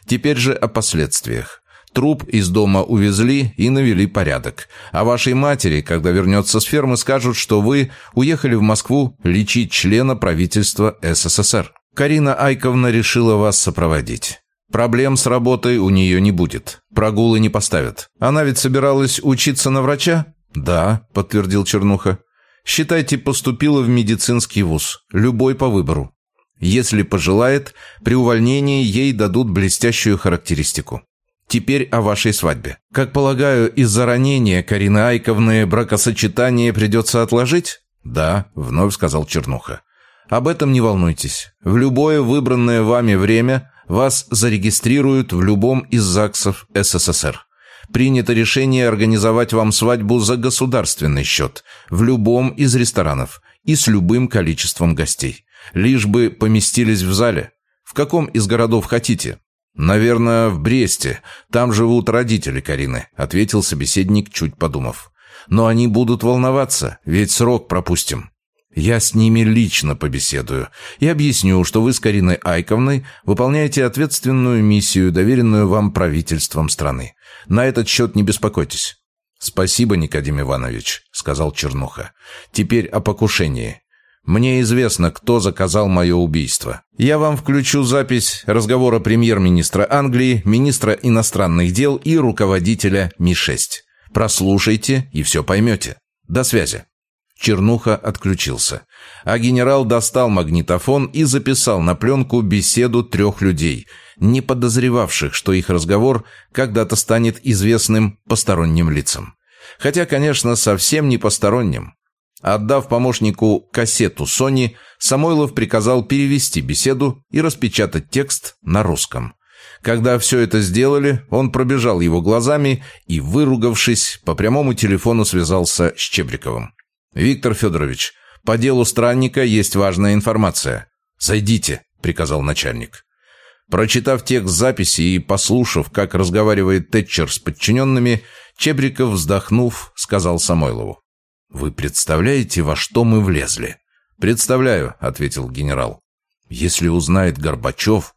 Теперь же о последствиях. Труп из дома увезли и навели порядок. А вашей матери, когда вернется с фермы, скажут, что вы уехали в Москву лечить члена правительства СССР. Карина Айковна решила вас сопроводить. Проблем с работой у нее не будет. Прогулы не поставят. Она ведь собиралась учиться на врача? Да, подтвердил Чернуха. Считайте, поступила в медицинский вуз. Любой по выбору. Если пожелает, при увольнении ей дадут блестящую характеристику. Теперь о вашей свадьбе. Как полагаю, из-за ранения Карины Айковны бракосочетание придется отложить? Да, вновь сказал Чернуха. Об этом не волнуйтесь. В любое выбранное вами время вас зарегистрируют в любом из ЗАГСов СССР. Принято решение организовать вам свадьбу за государственный счет в любом из ресторанов и с любым количеством гостей. Лишь бы поместились в зале. В каком из городов хотите? «Наверное, в Бресте. Там живут родители Карины», — ответил собеседник, чуть подумав. «Но они будут волноваться, ведь срок пропустим». Я с ними лично побеседую и объясню, что вы с Кариной Айковной выполняете ответственную миссию, доверенную вам правительством страны. На этот счет не беспокойтесь». «Спасибо, Никодим Иванович», — сказал Чернуха. «Теперь о покушении. Мне известно, кто заказал мое убийство. Я вам включу запись разговора премьер-министра Англии, министра иностранных дел и руководителя Ми-6. Прослушайте и все поймете. До связи». Чернуха отключился, а генерал достал магнитофон и записал на пленку беседу трех людей, не подозревавших, что их разговор когда-то станет известным посторонним лицам. Хотя, конечно, совсем не посторонним. Отдав помощнику кассету Sony, Самойлов приказал перевести беседу и распечатать текст на русском. Когда все это сделали, он пробежал его глазами и, выругавшись, по прямому телефону связался с Чебриковым. «Виктор Федорович, по делу странника есть важная информация. Зайдите», — приказал начальник. Прочитав текст записи и послушав, как разговаривает Тэтчер с подчиненными, Чебриков, вздохнув, сказал Самойлову. «Вы представляете, во что мы влезли?» «Представляю», — ответил генерал. «Если узнает Горбачев...»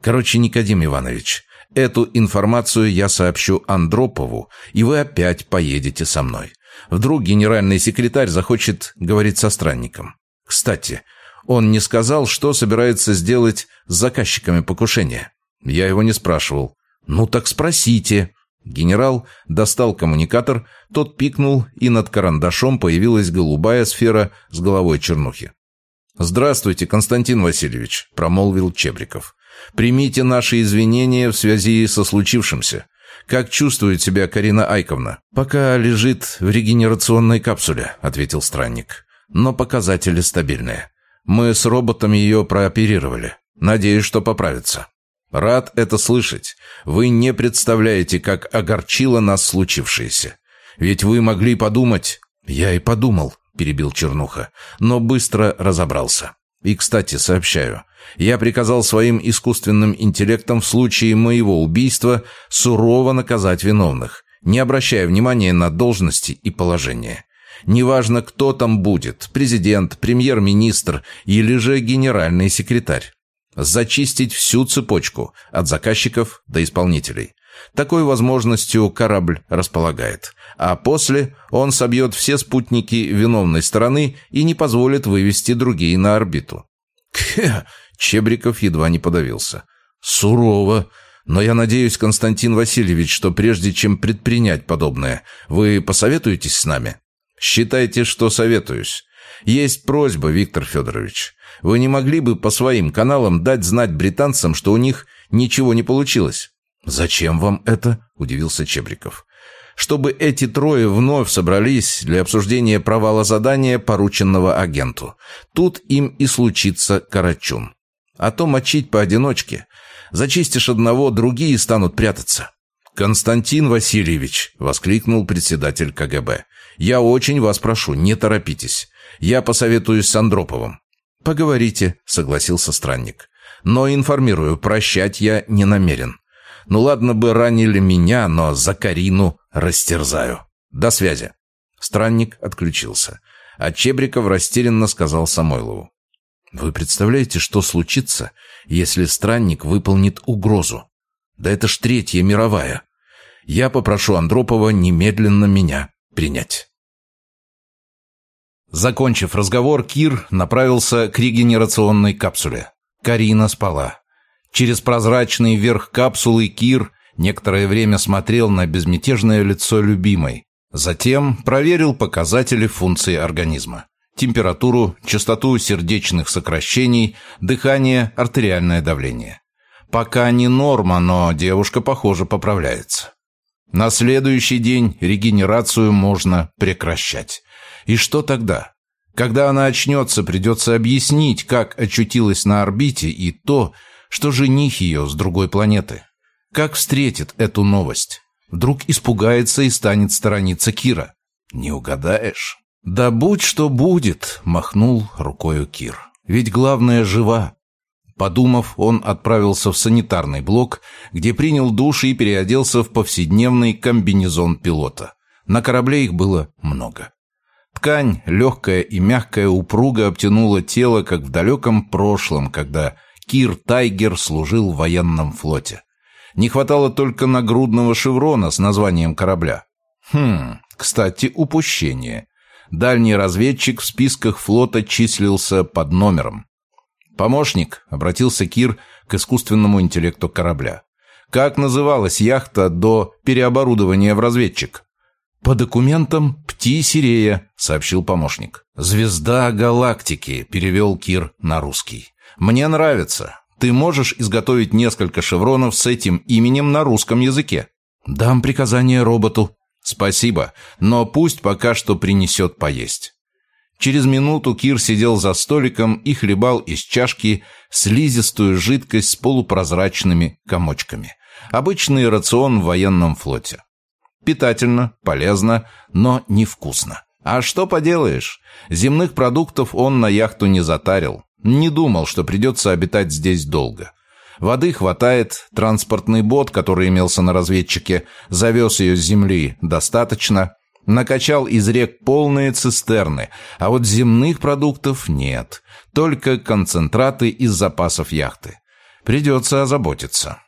«Короче, Никодим Иванович, эту информацию я сообщу Андропову, и вы опять поедете со мной. Вдруг генеральный секретарь захочет говорить со странником. Кстати, он не сказал, что собирается сделать с заказчиками покушения. Я его не спрашивал. «Ну так спросите». Генерал достал коммуникатор, тот пикнул, и над карандашом появилась голубая сфера с головой чернухи. «Здравствуйте, Константин Васильевич», — промолвил Чебриков. «Примите наши извинения в связи со случившимся. «Как чувствует себя Карина Айковна?» «Пока лежит в регенерационной капсуле», — ответил странник. «Но показатели стабильные. Мы с роботами ее прооперировали. Надеюсь, что поправится». «Рад это слышать. Вы не представляете, как огорчило нас случившееся. Ведь вы могли подумать...» «Я и подумал», — перебил Чернуха, но быстро разобрался. «И, кстати, сообщаю, я приказал своим искусственным интеллектом в случае моего убийства сурово наказать виновных, не обращая внимания на должности и положение. Неважно, кто там будет, президент, премьер-министр или же генеральный секретарь. Зачистить всю цепочку, от заказчиков до исполнителей. Такой возможностью корабль располагает. А после он собьет все спутники виновной стороны и не позволит вывести другие на орбиту. Кхе, Чебриков едва не подавился. «Сурово. Но я надеюсь, Константин Васильевич, что прежде чем предпринять подобное, вы посоветуетесь с нами?» «Считайте, что советуюсь. Есть просьба, Виктор Федорович. Вы не могли бы по своим каналам дать знать британцам, что у них ничего не получилось?» «Зачем вам это?» – удивился Чебриков. «Чтобы эти трое вновь собрались для обсуждения провала задания, порученного агенту. Тут им и случится Карачун а то мочить поодиночке. Зачистишь одного, другие станут прятаться». «Константин Васильевич!» — воскликнул председатель КГБ. «Я очень вас прошу, не торопитесь. Я посоветуюсь с Андроповым». «Поговорите», — согласился странник. «Но информирую, прощать я не намерен. Ну ладно бы ранили меня, но за Карину растерзаю. До связи». Странник отключился, а Чебриков растерянно сказал Самойлову. Вы представляете, что случится, если странник выполнит угрозу? Да это ж третья мировая. Я попрошу Андропова немедленно меня принять. Закончив разговор, Кир направился к регенерационной капсуле. Карина спала. Через прозрачный верх капсулы Кир некоторое время смотрел на безмятежное лицо любимой. Затем проверил показатели функции организма температуру, частоту сердечных сокращений, дыхание, артериальное давление. Пока не норма, но девушка, похоже, поправляется. На следующий день регенерацию можно прекращать. И что тогда? Когда она очнется, придется объяснить, как очутилась на орбите и то, что жених ее с другой планеты. Как встретит эту новость? Вдруг испугается и станет сторониться Кира? Не угадаешь. «Да будь что будет», — махнул рукою Кир. «Ведь главное жива». Подумав, он отправился в санитарный блок, где принял душ и переоделся в повседневный комбинезон пилота. На корабле их было много. Ткань, легкая и мягкая, упруго обтянула тело, как в далеком прошлом, когда Кир Тайгер служил в военном флоте. Не хватало только нагрудного шеврона с названием корабля. Хм, кстати, упущение. Дальний разведчик в списках флота числился под номером. «Помощник», — обратился Кир к искусственному интеллекту корабля. «Как называлась яхта до переоборудования в разведчик?» «По документам «Пти-Сирея», — сообщил помощник. «Звезда галактики», — перевел Кир на русский. «Мне нравится. Ты можешь изготовить несколько шевронов с этим именем на русском языке?» «Дам приказание роботу». «Спасибо, но пусть пока что принесет поесть». Через минуту Кир сидел за столиком и хлебал из чашки слизистую жидкость с полупрозрачными комочками. Обычный рацион в военном флоте. Питательно, полезно, но невкусно. А что поделаешь? Земных продуктов он на яхту не затарил. Не думал, что придется обитать здесь долго. Воды хватает, транспортный бот, который имелся на разведчике, завез ее с земли достаточно, накачал из рек полные цистерны, а вот земных продуктов нет, только концентраты из запасов яхты. Придется озаботиться.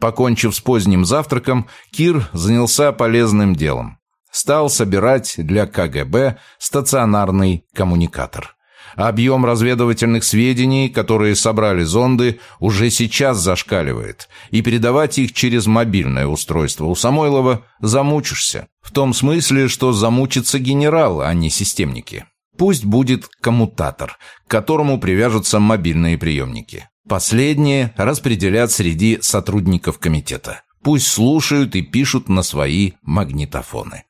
Покончив с поздним завтраком, Кир занялся полезным делом. Стал собирать для КГБ стационарный коммуникатор. Объем разведывательных сведений, которые собрали зонды, уже сейчас зашкаливает, и передавать их через мобильное устройство у Самойлова замучишься. В том смысле, что замучится генерал, а не системники. Пусть будет коммутатор, к которому привяжутся мобильные приемники. Последние распределят среди сотрудников комитета. Пусть слушают и пишут на свои магнитофоны.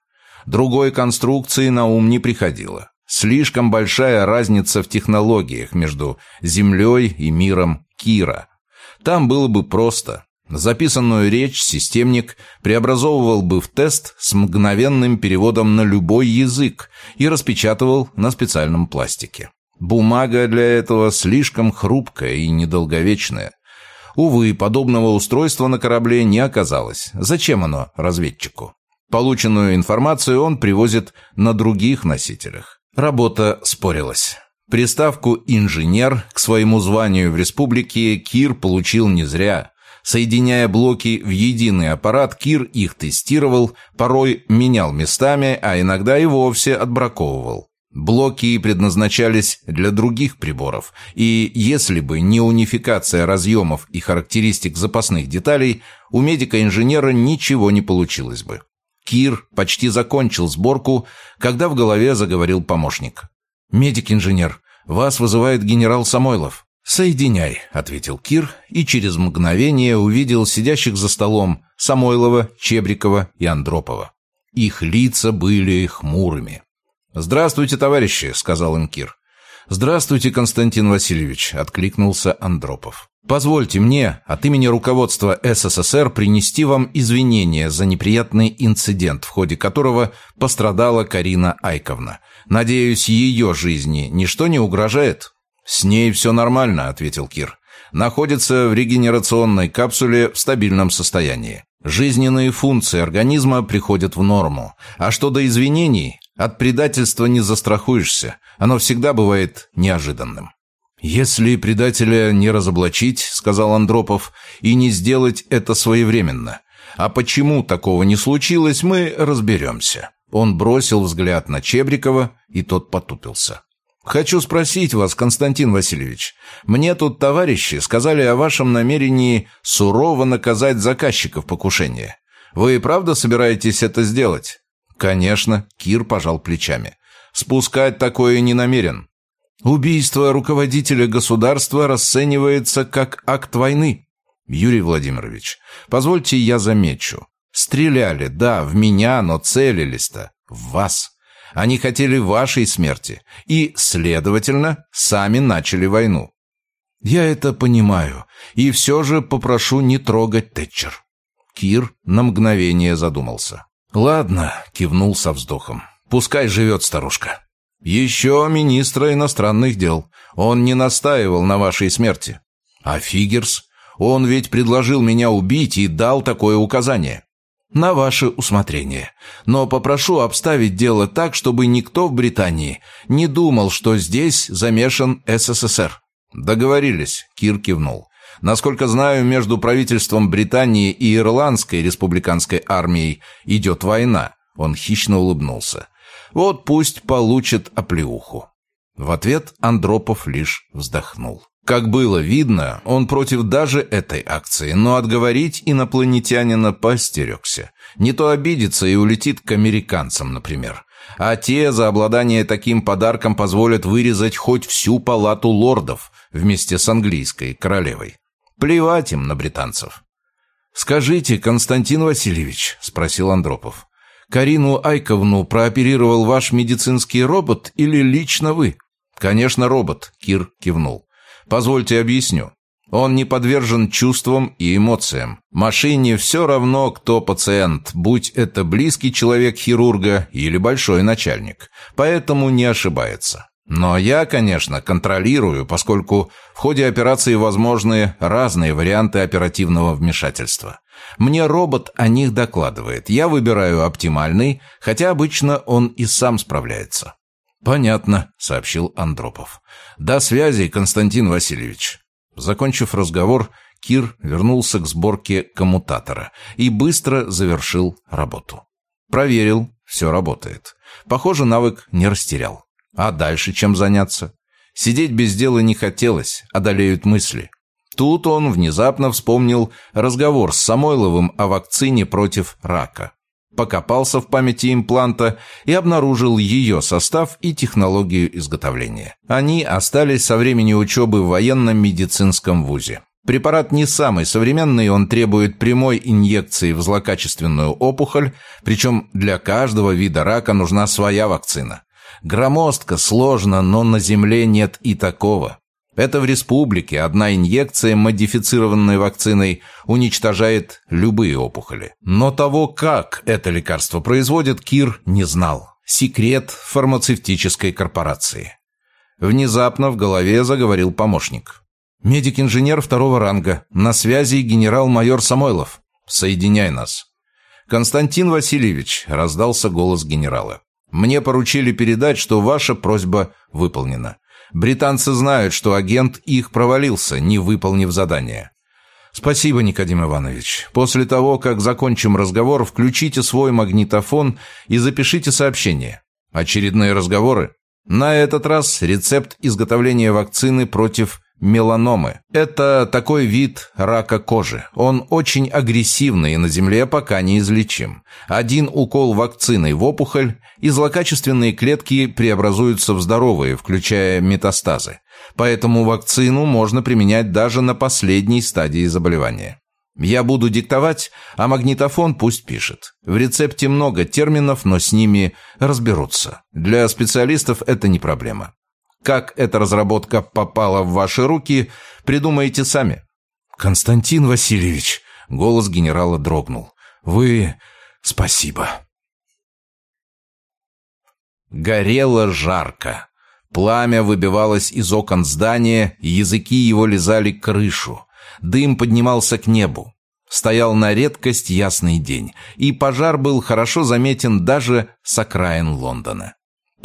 Другой конструкции на ум не приходило. Слишком большая разница в технологиях между Землей и миром Кира. Там было бы просто. Записанную речь системник преобразовывал бы в тест с мгновенным переводом на любой язык и распечатывал на специальном пластике. Бумага для этого слишком хрупкая и недолговечная. Увы, подобного устройства на корабле не оказалось. Зачем оно разведчику? Полученную информацию он привозит на других носителях. Работа спорилась. Приставку «инженер» к своему званию в республике Кир получил не зря. Соединяя блоки в единый аппарат, Кир их тестировал, порой менял местами, а иногда и вовсе отбраковывал. Блоки предназначались для других приборов, и если бы не унификация разъемов и характеристик запасных деталей, у медика-инженера ничего не получилось бы. Кир почти закончил сборку, когда в голове заговорил помощник. «Медик-инженер, вас вызывает генерал Самойлов». «Соединяй», — ответил Кир, и через мгновение увидел сидящих за столом Самойлова, Чебрикова и Андропова. Их лица были хмурыми. «Здравствуйте, товарищи», — сказал им Кир. «Здравствуйте, Константин Васильевич», — откликнулся Андропов. Позвольте мне от имени руководства СССР принести вам извинения за неприятный инцидент, в ходе которого пострадала Карина Айковна. Надеюсь, ее жизни ничто не угрожает? С ней все нормально, ответил Кир. Находится в регенерационной капсуле в стабильном состоянии. Жизненные функции организма приходят в норму. А что до извинений, от предательства не застрахуешься. Оно всегда бывает неожиданным. «Если предателя не разоблачить, — сказал Андропов, — и не сделать это своевременно. А почему такого не случилось, мы разберемся». Он бросил взгляд на Чебрикова, и тот потупился. «Хочу спросить вас, Константин Васильевич. Мне тут товарищи сказали о вашем намерении сурово наказать заказчиков покушения. Вы правда собираетесь это сделать?» «Конечно», — Кир пожал плечами. «Спускать такое не намерен. Убийство руководителя государства расценивается как акт войны. Юрий Владимирович, позвольте я замечу. Стреляли, да, в меня, но целились-то в вас. Они хотели вашей смерти и, следовательно, сами начали войну. Я это понимаю, и все же попрошу не трогать Тэтчер. Кир на мгновение задумался. «Ладно», — кивнул со вздохом. «Пускай живет старушка». «Еще министра иностранных дел. Он не настаивал на вашей смерти. А Фигерс? Он ведь предложил меня убить и дал такое указание». На ваше усмотрение. Но попрошу обставить дело так, чтобы никто в Британии не думал, что здесь замешан СССР. Договорились, Кир кивнул. Насколько знаю, между правительством Британии и Ирландской республиканской армией идет война. Он хищно улыбнулся. Вот пусть получит оплеуху. В ответ Андропов лишь вздохнул. Как было видно, он против даже этой акции, но отговорить инопланетянина постерегся. Не то обидится и улетит к американцам, например. А те за обладание таким подарком позволят вырезать хоть всю палату лордов вместе с английской королевой. Плевать им на британцев. «Скажите, Константин Васильевич», — спросил Андропов, «Карину Айковну прооперировал ваш медицинский робот или лично вы?» «Конечно, робот», — Кир кивнул. Позвольте объясню. Он не подвержен чувствам и эмоциям. Машине все равно, кто пациент, будь это близкий человек хирурга или большой начальник. Поэтому не ошибается. Но я, конечно, контролирую, поскольку в ходе операции возможны разные варианты оперативного вмешательства. Мне робот о них докладывает. Я выбираю оптимальный, хотя обычно он и сам справляется. «Понятно», — сообщил Андропов. «До связи, Константин Васильевич». Закончив разговор, Кир вернулся к сборке коммутатора и быстро завершил работу. Проверил, все работает. Похоже, навык не растерял. А дальше чем заняться? Сидеть без дела не хотелось, одолеют мысли. Тут он внезапно вспомнил разговор с Самойловым о вакцине против рака покопался в памяти импланта и обнаружил ее состав и технологию изготовления. Они остались со времени учебы в военном медицинском вузе. Препарат не самый современный, он требует прямой инъекции в злокачественную опухоль, причем для каждого вида рака нужна своя вакцина. Громоздко, сложно, но на Земле нет и такого. Это в республике одна инъекция модифицированной вакциной уничтожает любые опухоли. Но того, как это лекарство производит, Кир не знал. Секрет фармацевтической корпорации. Внезапно в голове заговорил помощник. «Медик-инженер второго ранга. На связи генерал-майор Самойлов. Соединяй нас». «Константин Васильевич», — раздался голос генерала. «Мне поручили передать, что ваша просьба выполнена. Британцы знают, что агент их провалился, не выполнив задание. Спасибо, Никодим Иванович. После того, как закончим разговор, включите свой магнитофон и запишите сообщение. Очередные разговоры? На этот раз рецепт изготовления вакцины против меланомы. Это такой вид рака кожи. Он очень агрессивный и на Земле пока неизлечим. Один укол вакциной в опухоль, и злокачественные клетки преобразуются в здоровые, включая метастазы. Поэтому вакцину можно применять даже на последней стадии заболевания. Я буду диктовать, а магнитофон пусть пишет. В рецепте много терминов, но с ними разберутся. Для специалистов это не проблема. Как эта разработка попала в ваши руки, придумайте сами. Константин Васильевич, голос генерала дрогнул. Вы... спасибо. Горело жарко. Пламя выбивалось из окон здания, языки его лизали крышу. Дым поднимался к небу. Стоял на редкость ясный день, и пожар был хорошо заметен даже с окраин Лондона.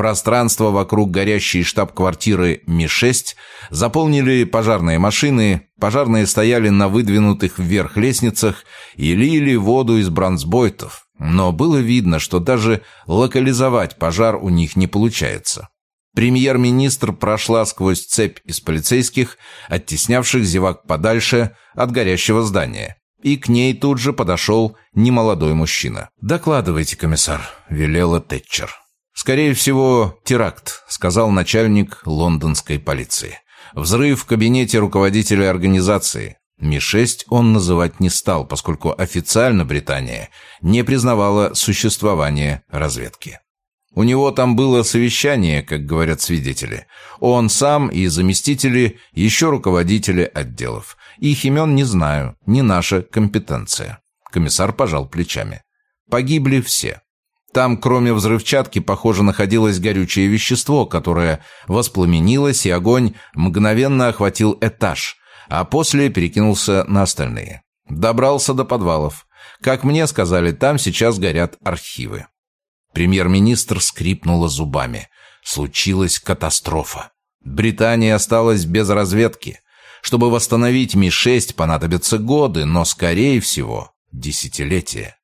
Пространство вокруг горящей штаб-квартиры Ми-6 заполнили пожарные машины, пожарные стояли на выдвинутых вверх лестницах и лили воду из бронзбойтов, но было видно, что даже локализовать пожар у них не получается. Премьер-министр прошла сквозь цепь из полицейских, оттеснявших зевак подальше от горящего здания. И к ней тут же подошел немолодой мужчина. «Докладывайте, комиссар», — велела Тэтчер. «Скорее всего, теракт», — сказал начальник лондонской полиции. «Взрыв в кабинете руководителя организации. Ми-6 он называть не стал, поскольку официально Британия не признавала существование разведки. У него там было совещание, как говорят свидетели. Он сам и заместители, еще руководители отделов. Их имен не знаю, не наша компетенция. Комиссар пожал плечами. Погибли все. Там, кроме взрывчатки, похоже, находилось горючее вещество, которое воспламенилось, и огонь мгновенно охватил этаж, а после перекинулся на остальные. Добрался до подвалов. Как мне сказали, там сейчас горят архивы. Премьер-министр скрипнула зубами. Случилась катастрофа. Британия осталась без разведки. Чтобы восстановить Ми-6 понадобятся годы, но, скорее всего, десятилетия.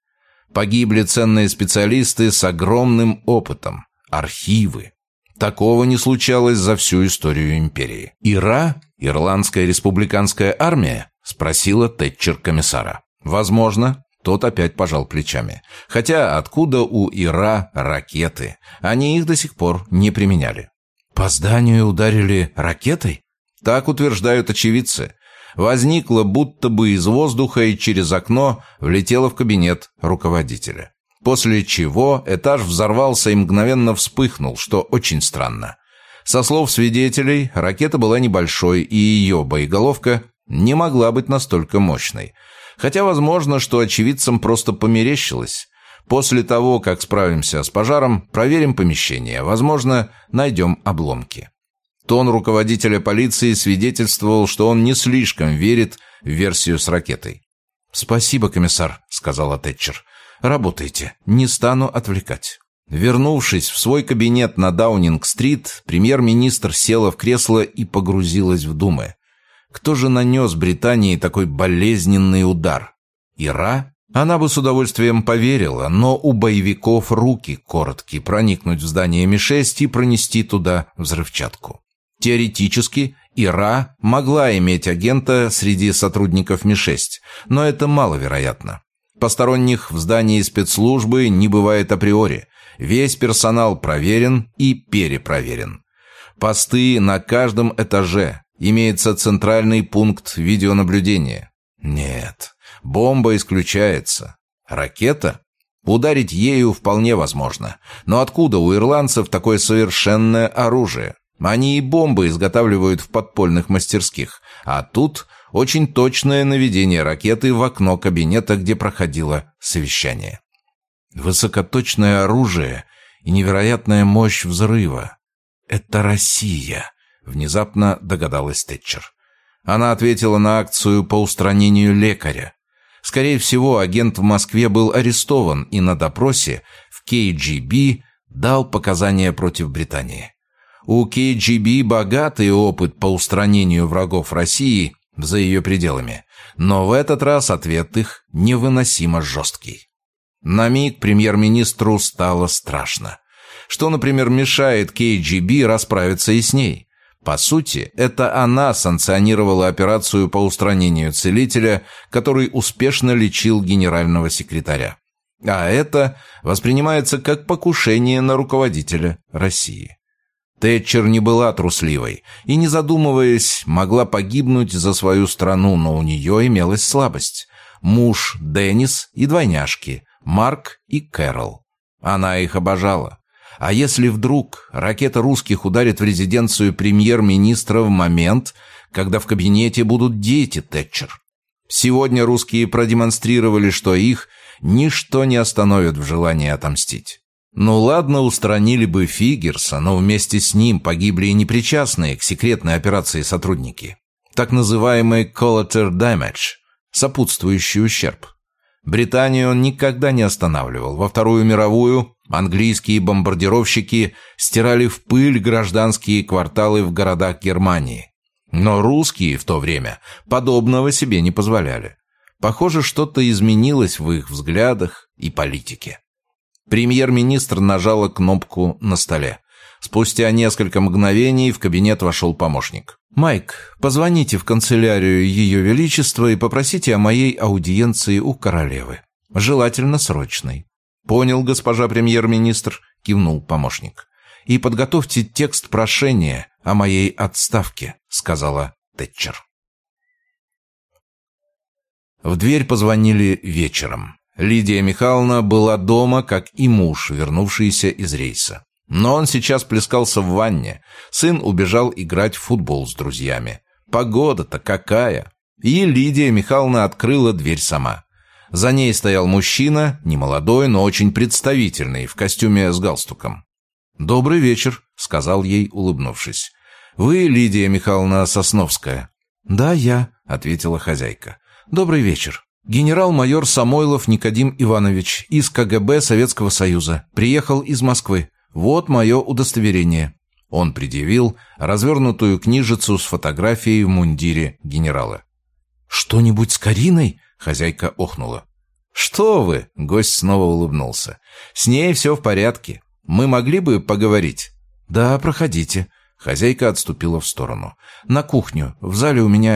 Погибли ценные специалисты с огромным опытом. Архивы. Такого не случалось за всю историю империи. «Ира? Ирландская республиканская армия?» – спросила Тэтчер комиссара. «Возможно». Тот опять пожал плечами. Хотя откуда у Ира ракеты? Они их до сих пор не применяли. «По зданию ударили ракетой?» Так утверждают очевидцы. Возникла будто бы из воздуха и через окно влетела в кабинет руководителя. После чего этаж взорвался и мгновенно вспыхнул, что очень странно. Со слов свидетелей, ракета была небольшой, и ее боеголовка не могла быть настолько мощной. Хотя возможно, что очевидцам просто померещилось. После того, как справимся с пожаром, проверим помещение. Возможно, найдем обломки. Тон руководителя полиции свидетельствовал, что он не слишком верит в версию с ракетой. «Спасибо, комиссар», — сказала Тэтчер. «Работайте. Не стану отвлекать». Вернувшись в свой кабинет на Даунинг-стрит, премьер-министр села в кресло и погрузилась в думы. Кто же нанес Британии такой болезненный удар? Ира? Она бы с удовольствием поверила, но у боевиков руки короткие проникнуть в здание Ми-6 и пронести туда взрывчатку. Теоретически, ИРА могла иметь агента среди сотрудников Ми-6, но это маловероятно. Посторонних в здании спецслужбы не бывает априори. Весь персонал проверен и перепроверен. Посты на каждом этаже. Имеется центральный пункт видеонаблюдения. Нет, бомба исключается. Ракета? Ударить ею вполне возможно. Но откуда у ирландцев такое совершенное оружие? Они и бомбы изготавливают в подпольных мастерских. А тут очень точное наведение ракеты в окно кабинета, где проходило совещание. Высокоточное оружие и невероятная мощь взрыва. «Это Россия», — внезапно догадалась Тэтчер. Она ответила на акцию по устранению лекаря. Скорее всего, агент в Москве был арестован и на допросе в КГБ дал показания против Британии. У КГБ богатый опыт по устранению врагов России за ее пределами, но в этот раз ответ их невыносимо жесткий. На миг премьер-министру стало страшно. Что, например, мешает КГБ расправиться и с ней? По сути, это она санкционировала операцию по устранению целителя, который успешно лечил генерального секретаря. А это воспринимается как покушение на руководителя России. Тэтчер не была трусливой и, не задумываясь, могла погибнуть за свою страну, но у нее имелась слабость. Муж Деннис и двойняшки, Марк и Кэрол. Она их обожала. А если вдруг ракета русских ударит в резиденцию премьер-министра в момент, когда в кабинете будут дети Тэтчер? Сегодня русские продемонстрировали, что их ничто не остановит в желании отомстить. Ну ладно, устранили бы Фигерса, но вместе с ним погибли и непричастные к секретной операции сотрудники. Так называемый collateral damage, сопутствующий ущерб. Британию он никогда не останавливал. Во Вторую мировую английские бомбардировщики стирали в пыль гражданские кварталы в городах Германии. Но русские в то время подобного себе не позволяли. Похоже, что-то изменилось в их взглядах и политике. Премьер-министр нажала кнопку на столе. Спустя несколько мгновений в кабинет вошел помощник. «Майк, позвоните в канцелярию Ее Величества и попросите о моей аудиенции у королевы. Желательно срочной». «Понял, госпожа премьер-министр», — кивнул помощник. «И подготовьте текст прошения о моей отставке», — сказала Тэтчер. В дверь позвонили вечером. Лидия Михайловна была дома, как и муж, вернувшийся из рейса. Но он сейчас плескался в ванне. Сын убежал играть в футбол с друзьями. Погода-то какая! И Лидия Михайловна открыла дверь сама. За ней стоял мужчина, немолодой, но очень представительный, в костюме с галстуком. «Добрый вечер», — сказал ей, улыбнувшись. «Вы Лидия Михайловна Сосновская?» «Да, я», — ответила хозяйка. «Добрый вечер». Генерал-майор Самойлов Никодим Иванович из КГБ Советского Союза. Приехал из Москвы. Вот мое удостоверение». Он предъявил развернутую книжицу с фотографией в мундире генерала. «Что-нибудь с Кариной?» — хозяйка охнула. «Что вы?» — гость снова улыбнулся. «С ней все в порядке. Мы могли бы поговорить?» «Да, проходите». Хозяйка отступила в сторону. «На кухню. В зале у меня